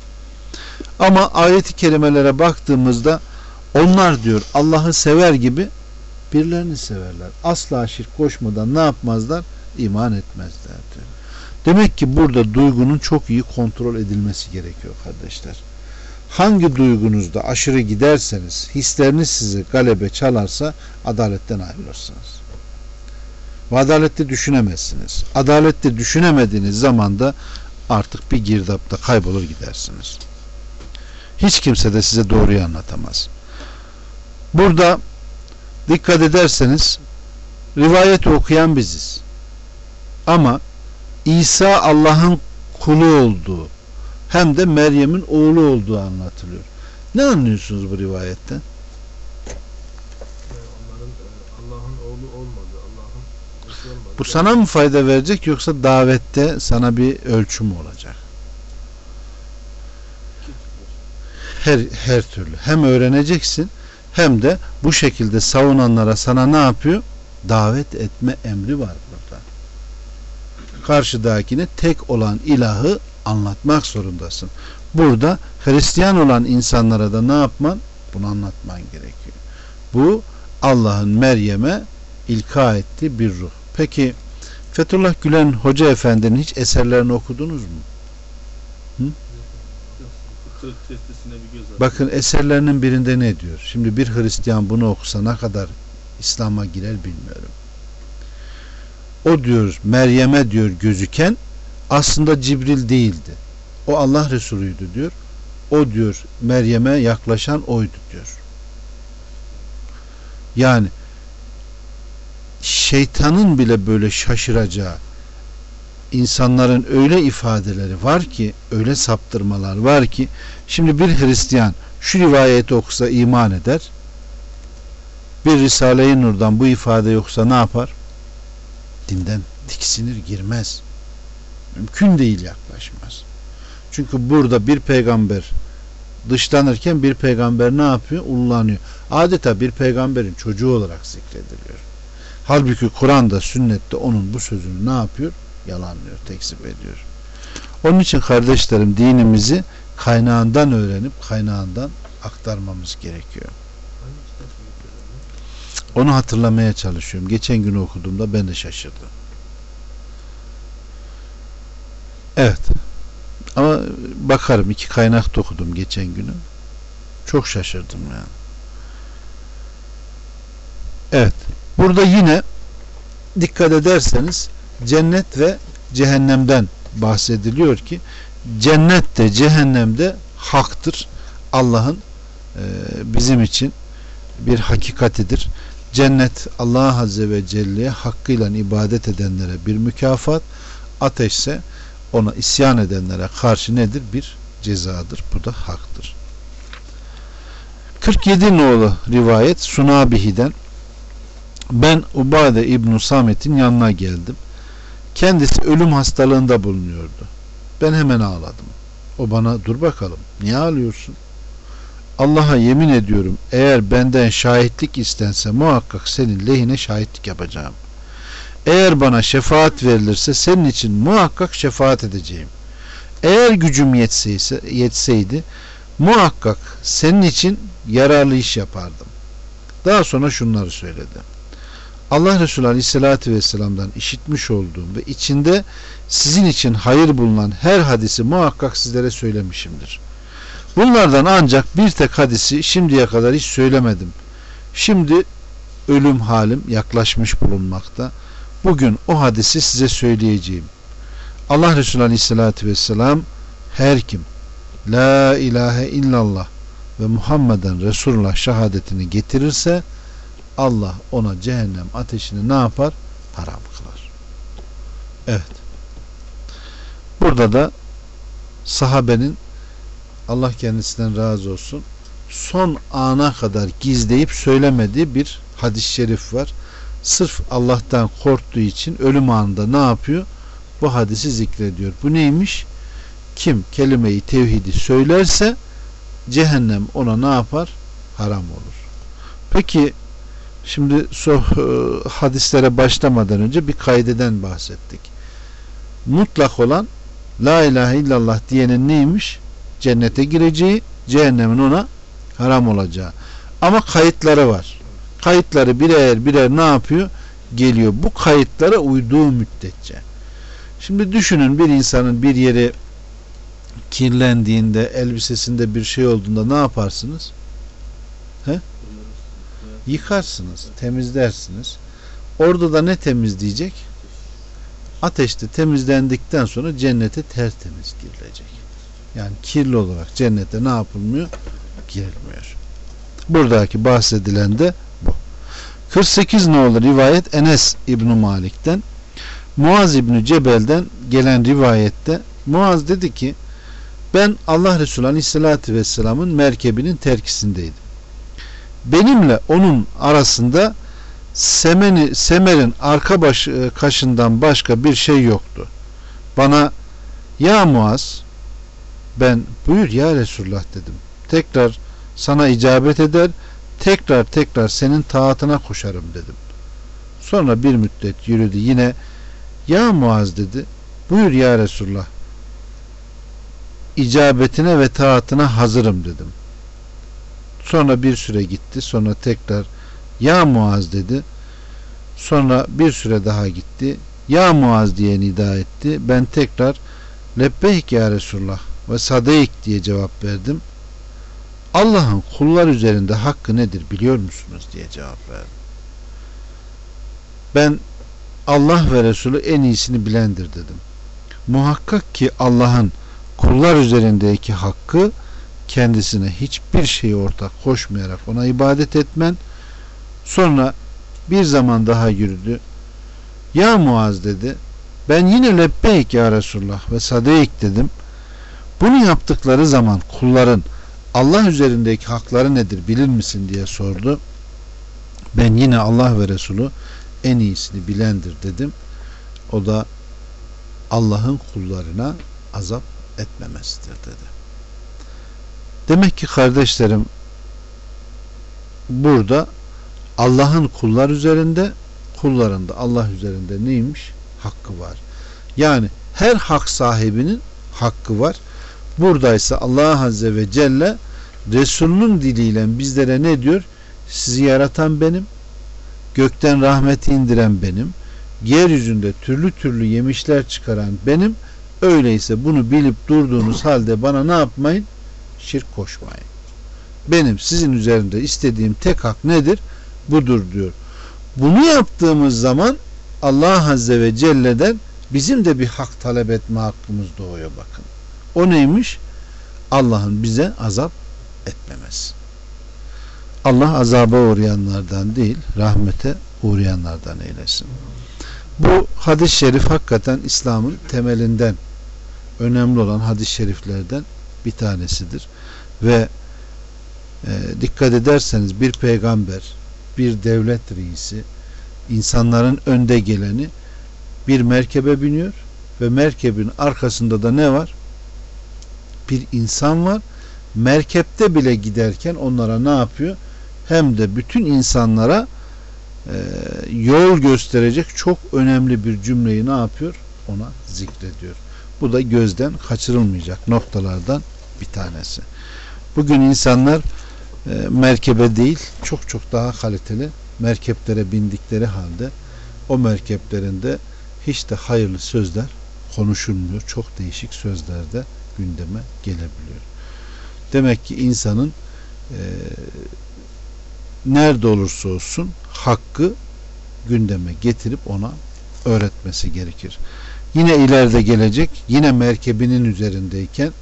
Ama ayeti kerimelere baktığımızda onlar diyor Allah'ı sever gibi birlerini severler. Asla şirk koşmadan ne yapmazlar? İman etmezler diyor. Demek ki burada duygunun çok iyi kontrol edilmesi gerekiyor kardeşler. Hangi duygunuzda aşırı giderseniz, hisleriniz sizi galebe çalarsa adaletten ayrılırsınız. Ve adalette düşünemezsiniz. Adalette düşünemediğiniz zaman da artık bir girdapta kaybolur gidersiniz. Hiç kimse de size doğruyu anlatamaz. Burada dikkat ederseniz rivayeti okuyan biziz. Ama İsa Allah'ın kulu olduğu hem de Meryem'in oğlu olduğu anlatılıyor. Ne anlıyorsunuz bu rivayetten? Bu sana mı fayda verecek yoksa davette sana bir ölçü mü olacak? Her, her türlü. Hem öğreneceksin hem de bu şekilde savunanlara sana ne yapıyor? Davet etme emri var burada. Karşıdakine tek olan ilahı anlatmak zorundasın. Burada Hristiyan olan insanlara da ne yapman? Bunu anlatman gerekiyor. Bu Allah'ın Meryem'e ilka ettiği bir ruh. Peki Fethullah Gülen Hoca Efendi'nin hiç eserlerini okudunuz mu? Hı? Bakın eserlerinin birinde ne diyor? Şimdi bir Hristiyan bunu okusa ne kadar İslam'a girer bilmiyorum. O diyor Meryem'e diyor gözüken aslında Cibril değildi. O Allah Resulüydü diyor. O diyor Meryem'e yaklaşan oydu diyor. Yani şeytanın bile böyle şaşıracağı insanların öyle ifadeleri var ki öyle saptırmalar var ki şimdi bir Hristiyan şu rivayeti okusa iman eder bir Risale-i Nur'dan bu ifade yoksa ne yapar? Dinden tiksinir girmez. Mümkün değil yaklaşmaz. Çünkü burada bir peygamber dışlanırken bir peygamber ne yapıyor? Ullanıyor. Adeta bir peygamberin çocuğu olarak zikrediliyor. Halbuki Kur'an'da, sünnette onun bu sözünü ne yapıyor? Yalanlıyor, tekzip ediyor. Onun için kardeşlerim dinimizi kaynağından öğrenip kaynağından aktarmamız gerekiyor. Onu hatırlamaya çalışıyorum. Geçen gün okuduğumda ben de şaşırdım. Evet. Ama bakarım iki kaynak okudum geçen günü. Çok şaşırdım yani. Evet. Burada yine dikkat ederseniz cennet ve cehennemden bahsediliyor ki cennet de cehennem de haktır. Allah'ın e, bizim için bir hakikatidir. Cennet Allah Azze ve Celle'ye hakkıyla ibadet edenlere bir mükafat, ateşse ona isyan edenlere karşı nedir? Bir cezadır. Bu da haktır. 47 nolu rivayet Sunabihi'den ben Ubade İbn Samet'in yanına geldim. Kendisi ölüm hastalığında bulunuyordu. Ben hemen ağladım. O bana dur bakalım niye ağlıyorsun? Allah'a yemin ediyorum eğer benden şahitlik istense muhakkak senin lehine şahitlik yapacağım. Eğer bana şefaat verilirse senin için muhakkak şefaat edeceğim. Eğer gücüm yetseyse, yetseydi muhakkak senin için yararlı iş yapardım. Daha sonra şunları söyledi. Allah Resulü Aleyhisselatü Vesselam'dan işitmiş olduğum ve içinde sizin için hayır bulunan her hadisi muhakkak sizlere söylemişimdir. Bunlardan ancak bir tek hadisi şimdiye kadar hiç söylemedim. Şimdi ölüm halim yaklaşmış bulunmakta. Bugün o hadisi size söyleyeceğim. Allah Resulü Aleyhisselatü Vesselam her kim La ilahe illallah ve Muhammeden Resulullah şehadetini getirirse Allah ona cehennem ateşini ne yapar? Haram kılar. Evet. Burada da sahabenin Allah kendisinden razı olsun son ana kadar gizleyip söylemediği bir hadis-i şerif var. Sırf Allah'tan korktuğu için ölüm anında ne yapıyor? Bu hadisi zikrediyor. Bu neymiş? Kim kelimeyi tevhidi söylerse cehennem ona ne yapar? Haram olur. Peki şimdi so, e, hadislere başlamadan önce bir kaydeden bahsettik. Mutlak olan La ilahe illallah diyenin neymiş? cennete gireceği, cehennemin ona haram olacağı. Ama kayıtları var. Kayıtları birer birer ne yapıyor? Geliyor. Bu kayıtlara uyduğu müddetçe. Şimdi düşünün bir insanın bir yeri kirlendiğinde, elbisesinde bir şey olduğunda ne yaparsınız? He? Yıkarsınız, temizlersiniz. Orada da ne temizleyecek? Ateşte temizlendikten sonra cennete tertemiz girilecek. Yani kirli olarak cennete ne yapılmıyor? Girilmiyor. Buradaki bahsedilen de bu. 48 ne olur rivayet Enes İbn Malik'ten Muaz İbn Cebel'den gelen rivayette Muaz dedi ki ben Allah Resulü Aleyhisselatü Vesselam'ın merkebinin terkisindeydim. Benimle onun arasında semeni, semerin arka baş, e, kaşından başka bir şey yoktu. Bana ya Muaz ben buyur ya Resulullah dedim. Tekrar sana icabet eder, tekrar tekrar senin taatına koşarım dedim. Sonra bir müddet yürüdü yine ya Muaz dedi buyur ya Resulullah icabetine ve taatına hazırım dedim. Sonra bir süre gitti sonra tekrar ya Muaz dedi. Sonra bir süre daha gitti. Ya Muaz diye nida etti. Ben tekrar lebbeyk ya Resulullah ve sadeyk diye cevap verdim. Allah'ın kullar üzerinde hakkı nedir biliyor musunuz diye cevap verdim. Ben Allah ve Resulü en iyisini bilendir dedim. Muhakkak ki Allah'ın kullar üzerindeki hakkı kendisine hiçbir şeyi ortak koşmayarak ona ibadet etmen. Sonra bir zaman daha yürüdü. Ya Muaz dedi ben yine lebbeyk ya Resulullah ve sadeyk dedim. Bunu yaptıkları zaman kulların Allah üzerindeki hakları nedir bilir misin? diye sordu. Ben yine Allah ve Resulü en iyisini bilendir dedim. O da Allah'ın kullarına azap etmemesidir dedi. Demek ki kardeşlerim burada Allah'ın kullar üzerinde kullarında Allah üzerinde neymiş? Hakkı var. Yani her hak sahibinin hakkı var. Buradaysa Allah Azze ve Celle Resulünün diliyle bizlere ne diyor? Sizi yaratan benim, gökten rahmeti indiren benim, yeryüzünde türlü türlü yemişler çıkaran benim, öyleyse bunu bilip durduğunuz halde bana ne yapmayın? Şirk koşmayın. Benim sizin üzerinde istediğim tek hak nedir? Budur diyor. Bunu yaptığımız zaman Allah Azze ve Celle'den bizim de bir hak talep etme hakkımız doğuyor bakın. O neymiş? Allah'ın bize azap etmemesi. Allah azaba uğrayanlardan değil, rahmete uğrayanlardan eylesin. Bu hadis-i şerif hakikaten İslam'ın temelinden önemli olan hadis-i şeriflerden bir tanesidir. Ve e, dikkat ederseniz bir peygamber, bir devlet reisi, insanların önde geleni bir merkebe biniyor ve merkebin arkasında da ne var? Bir insan var. Merkepte bile giderken onlara ne yapıyor? Hem de bütün insanlara e, yol gösterecek çok önemli bir cümleyi ne yapıyor? Ona zikrediyor. Bu da gözden kaçırılmayacak noktalardan bir tanesi. Bugün insanlar e, merkebe değil çok çok daha kaliteli merkeplere bindikleri halde o merkeplerinde hiç de hayırlı sözler konuşulmuyor. Çok değişik sözler de gündeme gelebiliyor. Demek ki insanın e, nerede olursa olsun hakkı gündeme getirip ona öğretmesi gerekir. Yine ileride gelecek yine merkebinin üzerindeyken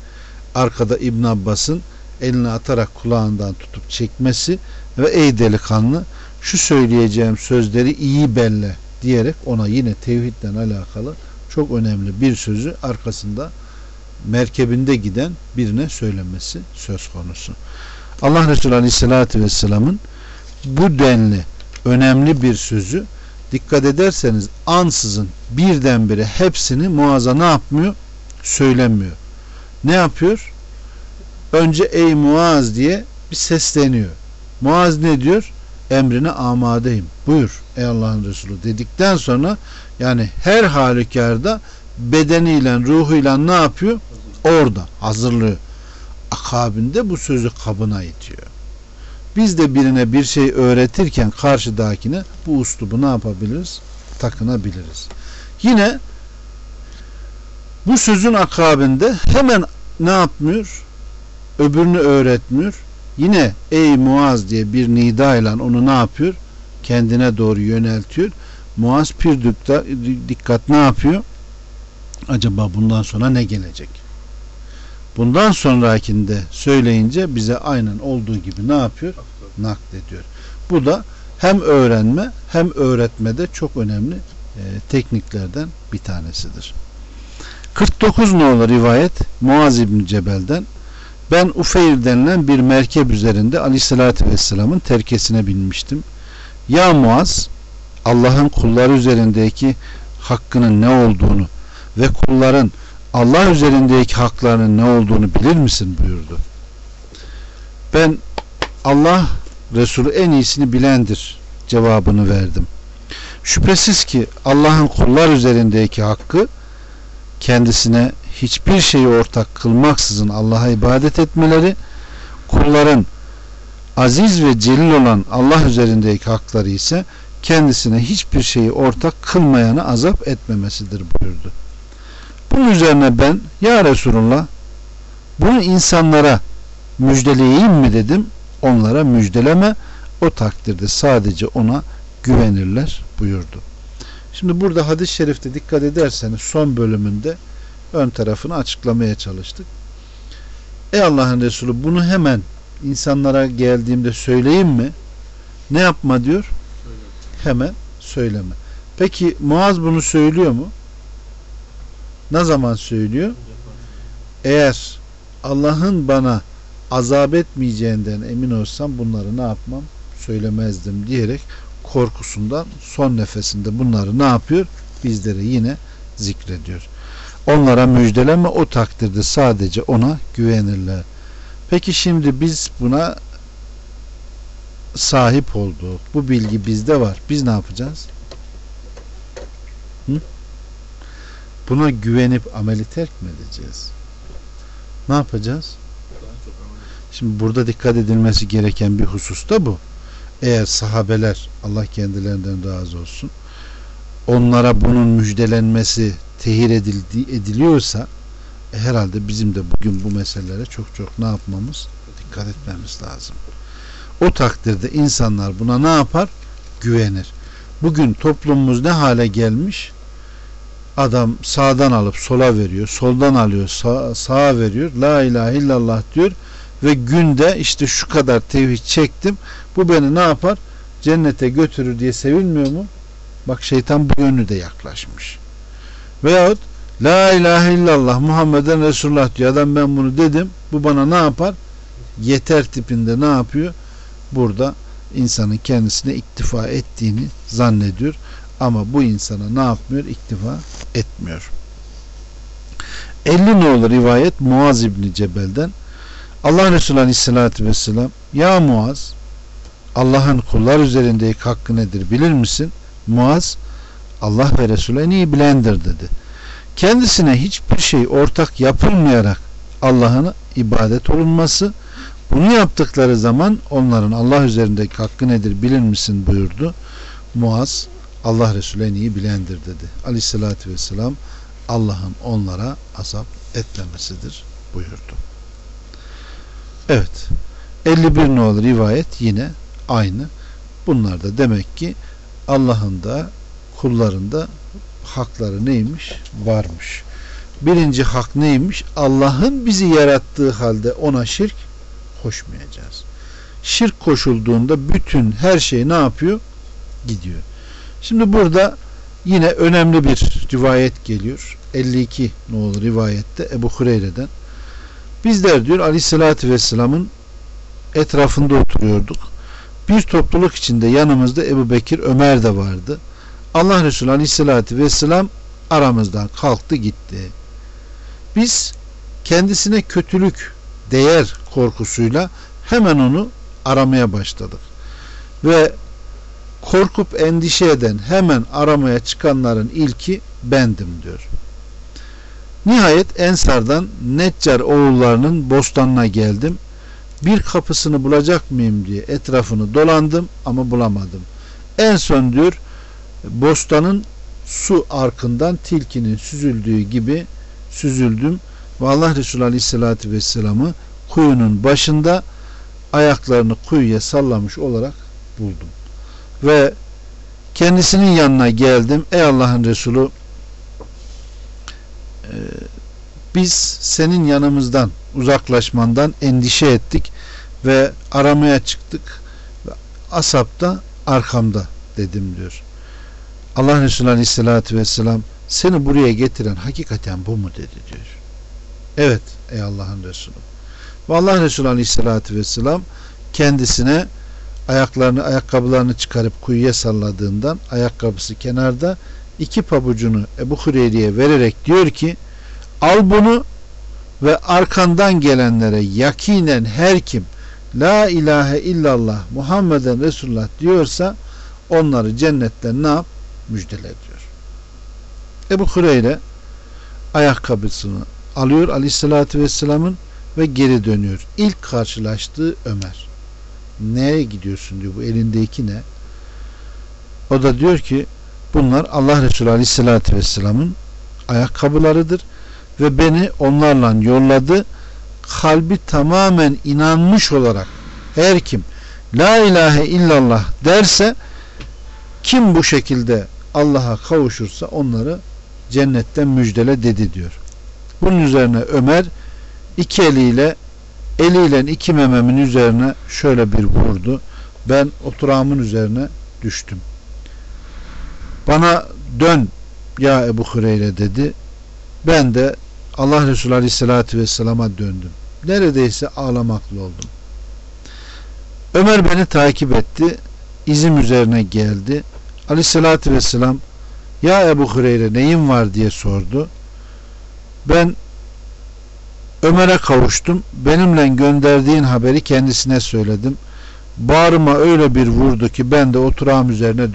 arkada İbn Abbas'ın elini atarak kulağından tutup çekmesi ve ey delikanlı şu söyleyeceğim sözleri iyi belle diyerek ona yine tevhidden alakalı çok önemli bir sözü arkasında merkebinde giden birine söylemesi söz konusu. Allah Resulü Aleyhisselatü Vesselam'ın bu denli önemli bir sözü dikkat ederseniz ansızın birdenbire hepsini muaza ne yapmıyor? Söylemiyor. Ne yapıyor? Önce ey Muaz diye bir sesleniyor. Muaz ne diyor? Emrine amadeyim. Buyur ey Allah'ın Resulü dedikten sonra yani her halükarda bedeniyle ruhuyla ne yapıyor? Orada hazırlıyor. Akabinde bu sözü kabına itiyor. Biz de birine bir şey öğretirken karşıdakine bu uslubu ne yapabiliriz? Takınabiliriz. Yine bu sözün akabinde hemen ne yapmıyor? Öbürünü öğretmiyor. Yine ey Muaz diye bir nida ile onu ne yapıyor? Kendine doğru yöneltiyor. Muaz pir dikkat ne yapıyor? Acaba bundan sonra ne gelecek? bundan sonrakinde söyleyince bize aynen olduğu gibi ne yapıyor? Naklediyor. Bu da hem öğrenme hem öğretmede çok önemli e, tekniklerden bir tanesidir. 49 nolu rivayet Muaz İbni Cebel'den ben Ufeyr denilen bir merkep üzerinde Aleyhisselatü Vesselam'ın terkesine binmiştim. Ya Muaz Allah'ın kulları üzerindeki hakkının ne olduğunu ve kulların Allah üzerindeki haklarının ne olduğunu bilir misin buyurdu. Ben Allah Resulü en iyisini bilendir cevabını verdim. Şüphesiz ki Allah'ın kullar üzerindeki hakkı kendisine hiçbir şeyi ortak kılmaksızın Allah'a ibadet etmeleri, kulların aziz ve celil olan Allah üzerindeki hakları ise kendisine hiçbir şeyi ortak kılmayanı azap etmemesidir buyurdu. Bunun üzerine ben ya Resulullah bunu insanlara müjdeleyeyim mi dedim. Onlara müjdeleme o takdirde sadece ona güvenirler buyurdu. Şimdi burada hadis-i şerifte dikkat ederseniz son bölümünde ön tarafını açıklamaya çalıştık. Ey Allah'ın Resulü bunu hemen insanlara geldiğimde söyleyeyim mi? Ne yapma diyor? Hemen söyleme. Peki Muaz bunu söylüyor mu? Ne zaman söylüyor? Eğer Allah'ın bana azap etmeyeceğinden emin olsam bunları ne yapmam? Söylemezdim diyerek korkusundan son nefesinde bunları ne yapıyor? Bizlere yine zikrediyor. Onlara müjdeleme o takdirde sadece ona güvenirler. Peki şimdi biz buna sahip olduk. Bu bilgi bizde var. Biz ne yapacağız? Hı? Buna güvenip ameli terk mi edeceğiz? Ne yapacağız? Şimdi burada dikkat edilmesi gereken bir husus da bu. Eğer sahabeler Allah kendilerinden razı olsun onlara bunun müjdelenmesi tehir edildi, ediliyorsa e, herhalde bizim de bugün bu meselelere çok çok ne yapmamız? Dikkat etmemiz lazım. O takdirde insanlar buna ne yapar? Güvenir. Bugün toplumumuz ne hale gelmiş? Adam sağdan alıp sola veriyor, soldan alıyor, sağ, sağa veriyor. La ilahe illallah diyor ve günde işte şu kadar tevhid çektim. Bu beni ne yapar? Cennete götürür diye sevilmiyor mu? Bak şeytan bu yönü de yaklaşmış. Veyahut La ilahe illallah Muhammeden Resulullah diyor. Adam ben bunu dedim. Bu bana ne yapar? Yeter tipinde ne yapıyor? Burada insanın kendisine iktifa ettiğini zannediyor. Ama bu insana ne yapmıyor? İktifa etmiyor. 50 nolu rivayet Muaz İbni Cebel'den Allah Resulü Aleyhisselatü Vesselam Ya Muaz Allah'ın kullar üzerindeki hakkı nedir bilir misin? Muaz Allah ve Resulü en iyi bilendir dedi. Kendisine hiçbir şey ortak yapılmayarak Allah'ın ibadet olunması bunu yaptıkları zaman onların Allah üzerindeki hakkı nedir bilir misin buyurdu. Muaz Allah Resulü en iyi bilendir dedi. Aleyhissalatü vesselam Allah'ın onlara azap etmemesidir buyurdu. Evet. 51 nolu rivayet yine aynı. Bunlar da demek ki Allah'ın da kullarında hakları neymiş? Varmış. Birinci hak neymiş? Allah'ın bizi yarattığı halde ona şirk koşmayacağız. Şirk koşulduğunda bütün her şey ne yapıyor? Gidiyor. Şimdi burada yine önemli bir rivayet geliyor. 52 ne olur rivayette Ebu Hureyre'den. Bizler diyor Aleyhisselatü Vesselam'ın etrafında oturuyorduk. Bir topluluk içinde yanımızda Ebu Bekir Ömer de vardı. Allah Resulü Aleyhisselatü Vesselam aramızdan kalktı gitti. Biz kendisine kötülük değer korkusuyla hemen onu aramaya başladık. Ve korkup endişe eden hemen aramaya çıkanların ilki bendim diyor. Nihayet Ensar'dan Neccar oğullarının bostanına geldim. Bir kapısını bulacak mıyım diye etrafını dolandım ama bulamadım. En son diyor bostanın su arkından tilkinin süzüldüğü gibi süzüldüm ve Allah Resulü Aleyhisselatü Vesselam'ı kuyunun başında ayaklarını kuyuya sallamış olarak buldum. Ve kendisinin yanına geldim. Ey Allah'ın Resulü e, biz senin yanımızdan uzaklaşmandan endişe ettik ve aramaya çıktık. Asap da arkamda dedim diyor. Allah Resulü Aleyhisselatü Vesselam seni buraya getiren hakikaten bu mu dedi diyor. Evet ey Allah'ın Resulü. Ve Allah Resulü Aleyhisselatü Vesselam kendisine ayaklarını ayakkabılarını çıkarıp kuyuya salladığından ayakkabısı kenarda iki pabucunu Ebu Hureyre'ye vererek diyor ki al bunu ve arkandan gelenlere yakinen her kim La ilahe illallah Muhammeden Resulullah diyorsa onları cennetten ne yap? Müjdele ediyor. Ebu Hureyre ayakkabısını alıyor aleyhissalatü vesselamın ve geri dönüyor. İlk karşılaştığı Ömer. Neye gidiyorsun diyor bu elindeki ne? O da diyor ki bunlar Allah Resulü aleyhissalatü vesselamın ayakkabılarıdır ve beni onlarla yolladı. Kalbi tamamen inanmış olarak her kim La ilahe illallah derse kim bu şekilde Allah'a kavuşursa onları cennetten müjdele dedi diyor. Bunun üzerine Ömer iki eliyle eliyle iki mememin üzerine şöyle bir vurdu. Ben oturağımın üzerine düştüm. Bana dön ya Ebu Hureyre dedi. Ben de Allah Resulü Aleyhisselatü Vesselam'a döndüm. Neredeyse ağlamaklı oldum. Ömer beni takip etti. İzim üzerine geldi. Aleyhisselatü Vesselam ya Ebu Hureyre neyin var diye sordu. Ben Ömer'e kavuştum. Benimle gönderdiğin haberi kendisine söyledim. Bağrıma öyle bir vurdu ki ben de oturağım üzerine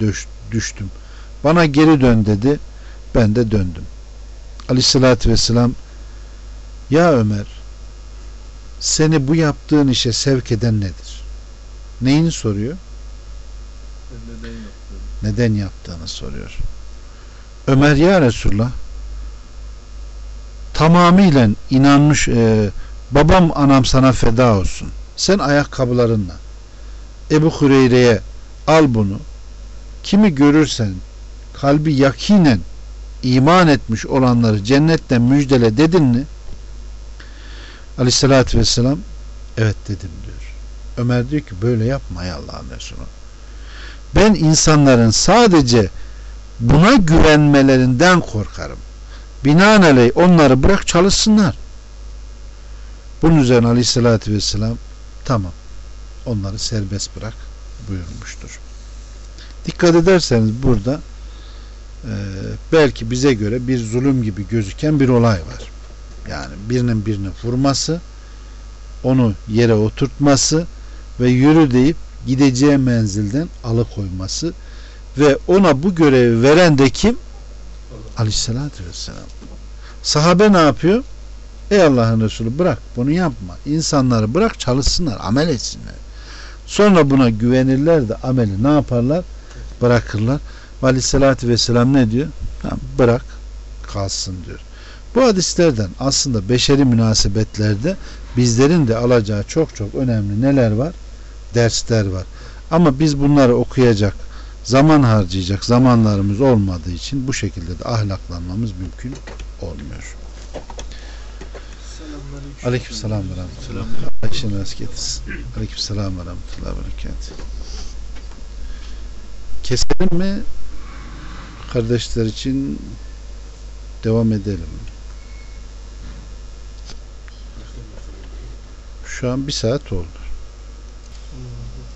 düştüm. Bana geri dön dedi. Ben de döndüm. Aleyhissalatü vesselam Ya Ömer seni bu yaptığın işe sevk eden nedir? Neyini soruyor? Neden yaptığını soruyor. Ömer ya Resulullah tamamıyla inanmış e, babam anam sana feda olsun. Sen ayakkabılarınla Ebu Hureyre'ye al bunu. Kimi görürsen kalbi yakinen iman etmiş olanları cennetten müjdele dedin mi? Aleyhissalatü vesselam evet dedim diyor. Ömer diyor ki böyle yapma ya Allah'ın Resulü. Ben insanların sadece buna güvenmelerinden korkarım. Binaenaleyh onları bırak çalışsınlar. Bunun üzerine aleyhissalatü vesselam tamam onları serbest bırak buyurmuştur. Dikkat ederseniz burada e, belki bize göre bir zulüm gibi gözüken bir olay var. Yani birinin birini vurması, onu yere oturtması ve yürü deyip gideceği menzilden alıkoyması ve ona bu görevi veren de kim? Aleyhissalatü vesselam. Sahabe ne yapıyor? Ey Allah'ın Resulü bırak bunu yapma. İnsanları bırak çalışsınlar, amel etsinler. Sonra buna güvenirler de ameli ne yaparlar? Bırakırlar. Ve Aleyhisselatü Vesselam ne diyor? Tamam, bırak kalsın diyor. Bu hadislerden aslında beşeri münasebetlerde bizlerin de alacağı çok çok önemli neler var? Dersler var. Ama biz bunları okuyacak, zaman harcayacak zamanlarımız olmadığı için bu şekilde de ahlaklanmamız mümkün olmuyor. Aleyküm selam ve rahmetullah. Ayşe nasıl getirsin? Aleyküm selam ve rahmetullah berekat. Keselim mi? Kardeşler için devam edelim. Şu an bir saat oldu.